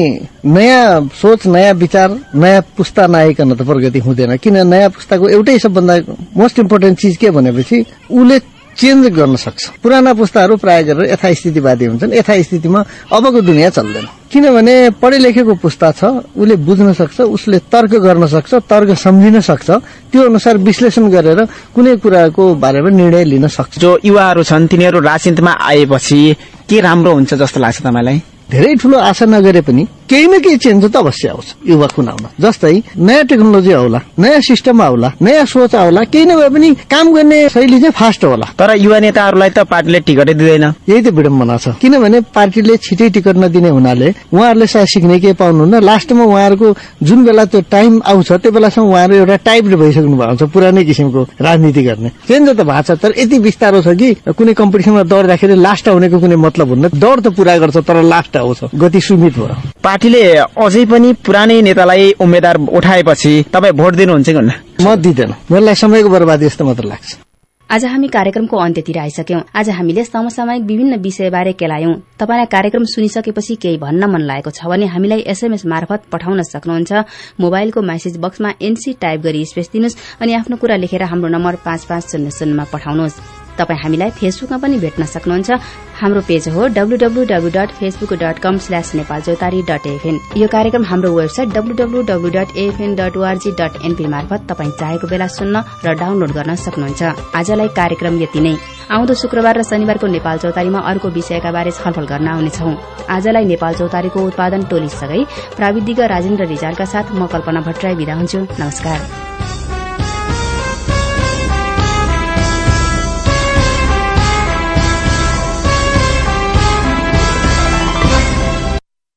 नयाँ सोच नयाँ विचार नयाँ पुस्ता नआइकन त प्रगति हुँदैन। किन नयाँ पुस्ताको एउटै सबभन्दा मोस्ट इम्पोर्टेन्ट चिज के भनेपछि उसले चेन्ज गर्न सक्छ। पुराना पुस्ताहरू प्राय गरेर यथास्थितिवादी हुन्छन्। यथास्थितिमा अबको दुनियाँ चल्दैन। किनभने पढे लेखेको पुस्ता छ उसले बुझ्न सक्छ उसले तर्क गर्न सक्छ तर्क सम्झिन सक्छ। त्यो अनुसार विश्लेषण गरेर कुनै कुराको बारेमा निर्णय लिन सक्छ। जो युवाहरू छन् तिनीहरू राजनीतिमा आएपछि के राम्रो हुन्छ जस्तो लाग्छ तपाईँलाई? धेरै ठूलो आशा नगरे पनि केही न केही चेन्ज त अवश्य आउँछ युवा खुनाउन जस्तै नयाँ टेक्नोलोजी आउला नयाँ सिस्टम आउला नयाँ सोच आउला केही नभए पनि काम गर्ने शैली चाहिँ फास्ट होला। तर युवा नेताहरूलाई त पार्टीले टिकटै दिँदैन। यही त विडम्बना छ। किनभने पार्टीले छिटै टिकट नदिने हुनाले उहाँहरूले सायद सिक्ने केही पाउनुहुन्न। लास्टमा उहाँहरूको जुन बेला त्यो टाइम आउँछ त्यो बेलासम्म उहाँहरू एउटा टाइप भइसक्नु भएको छ पुरानै किसिमको राजनीति गर्ने। चेन्ज त भएको छ तर यति बिस्तारो छ कि कुनै कम्पिटिसनमा दौड्दाखेरि लास्ट आउनेको कुनै मतलब हुन्न। दौड त पूरा गर्छ तर लास्ट आउँछ। गति सीमित भयो। पार्टीले अझै पनि पुरानै नेतालाई उम्मेद्वार उठाएपछि तपाईँ भोट दिनुहुन्छ कि हुन्न? म दिँदैन। मलाई समयको बर्बादी जस्तो मात्र लाग्छ। आज हामी कार्यक्रमको अन्त्यतिर आइसक्यौं। आज हामीले समसामयिक विभिन्न विषयबारे केलायौं। तपाईँलाई कार्यक्रम सुनिसकेपछि केही भन्न मन लागेको छ भने हामीलाई एसएमएस मार्फत पठाउन सक्नुहुन्छ। मोबाइलको म्यासेज बक्समा एनसी टाइप गरी स्पेस दिनुहोस् अनि आफ्नो कुरा लेखेर हाम्रो नम्बर पाँच पाँच शून्य शून्यमा पठाउनुहोस्। तपाईँ हामीलाई फेसबुकमा पनि भेट्न सक्नुहुन्छ। हाम्रो पेज हो डब्लूडब्लूडब्लू डट यो कार्यक्रम हाम्रो वेबसाइट एनपी मार्फत तपाईँ चाहेको बेला सुन्न र डाउनलोड गर्न सक्नुहुन्छ। आजलाई कार्यक्रम यति नै। आउँदो शुक्रबार र शनिबारको नेपाल चौतारीमा अर्को विषयका बारे छलफल गर्न आउनेछौ। आजलाई नेपाल चौतारीको उत्पादन टोलीसँगै प्राविधिक राजेन्द्र रिजालका साथ म कल्पना भट्टराई विदा हुन्छु। नमस्कार।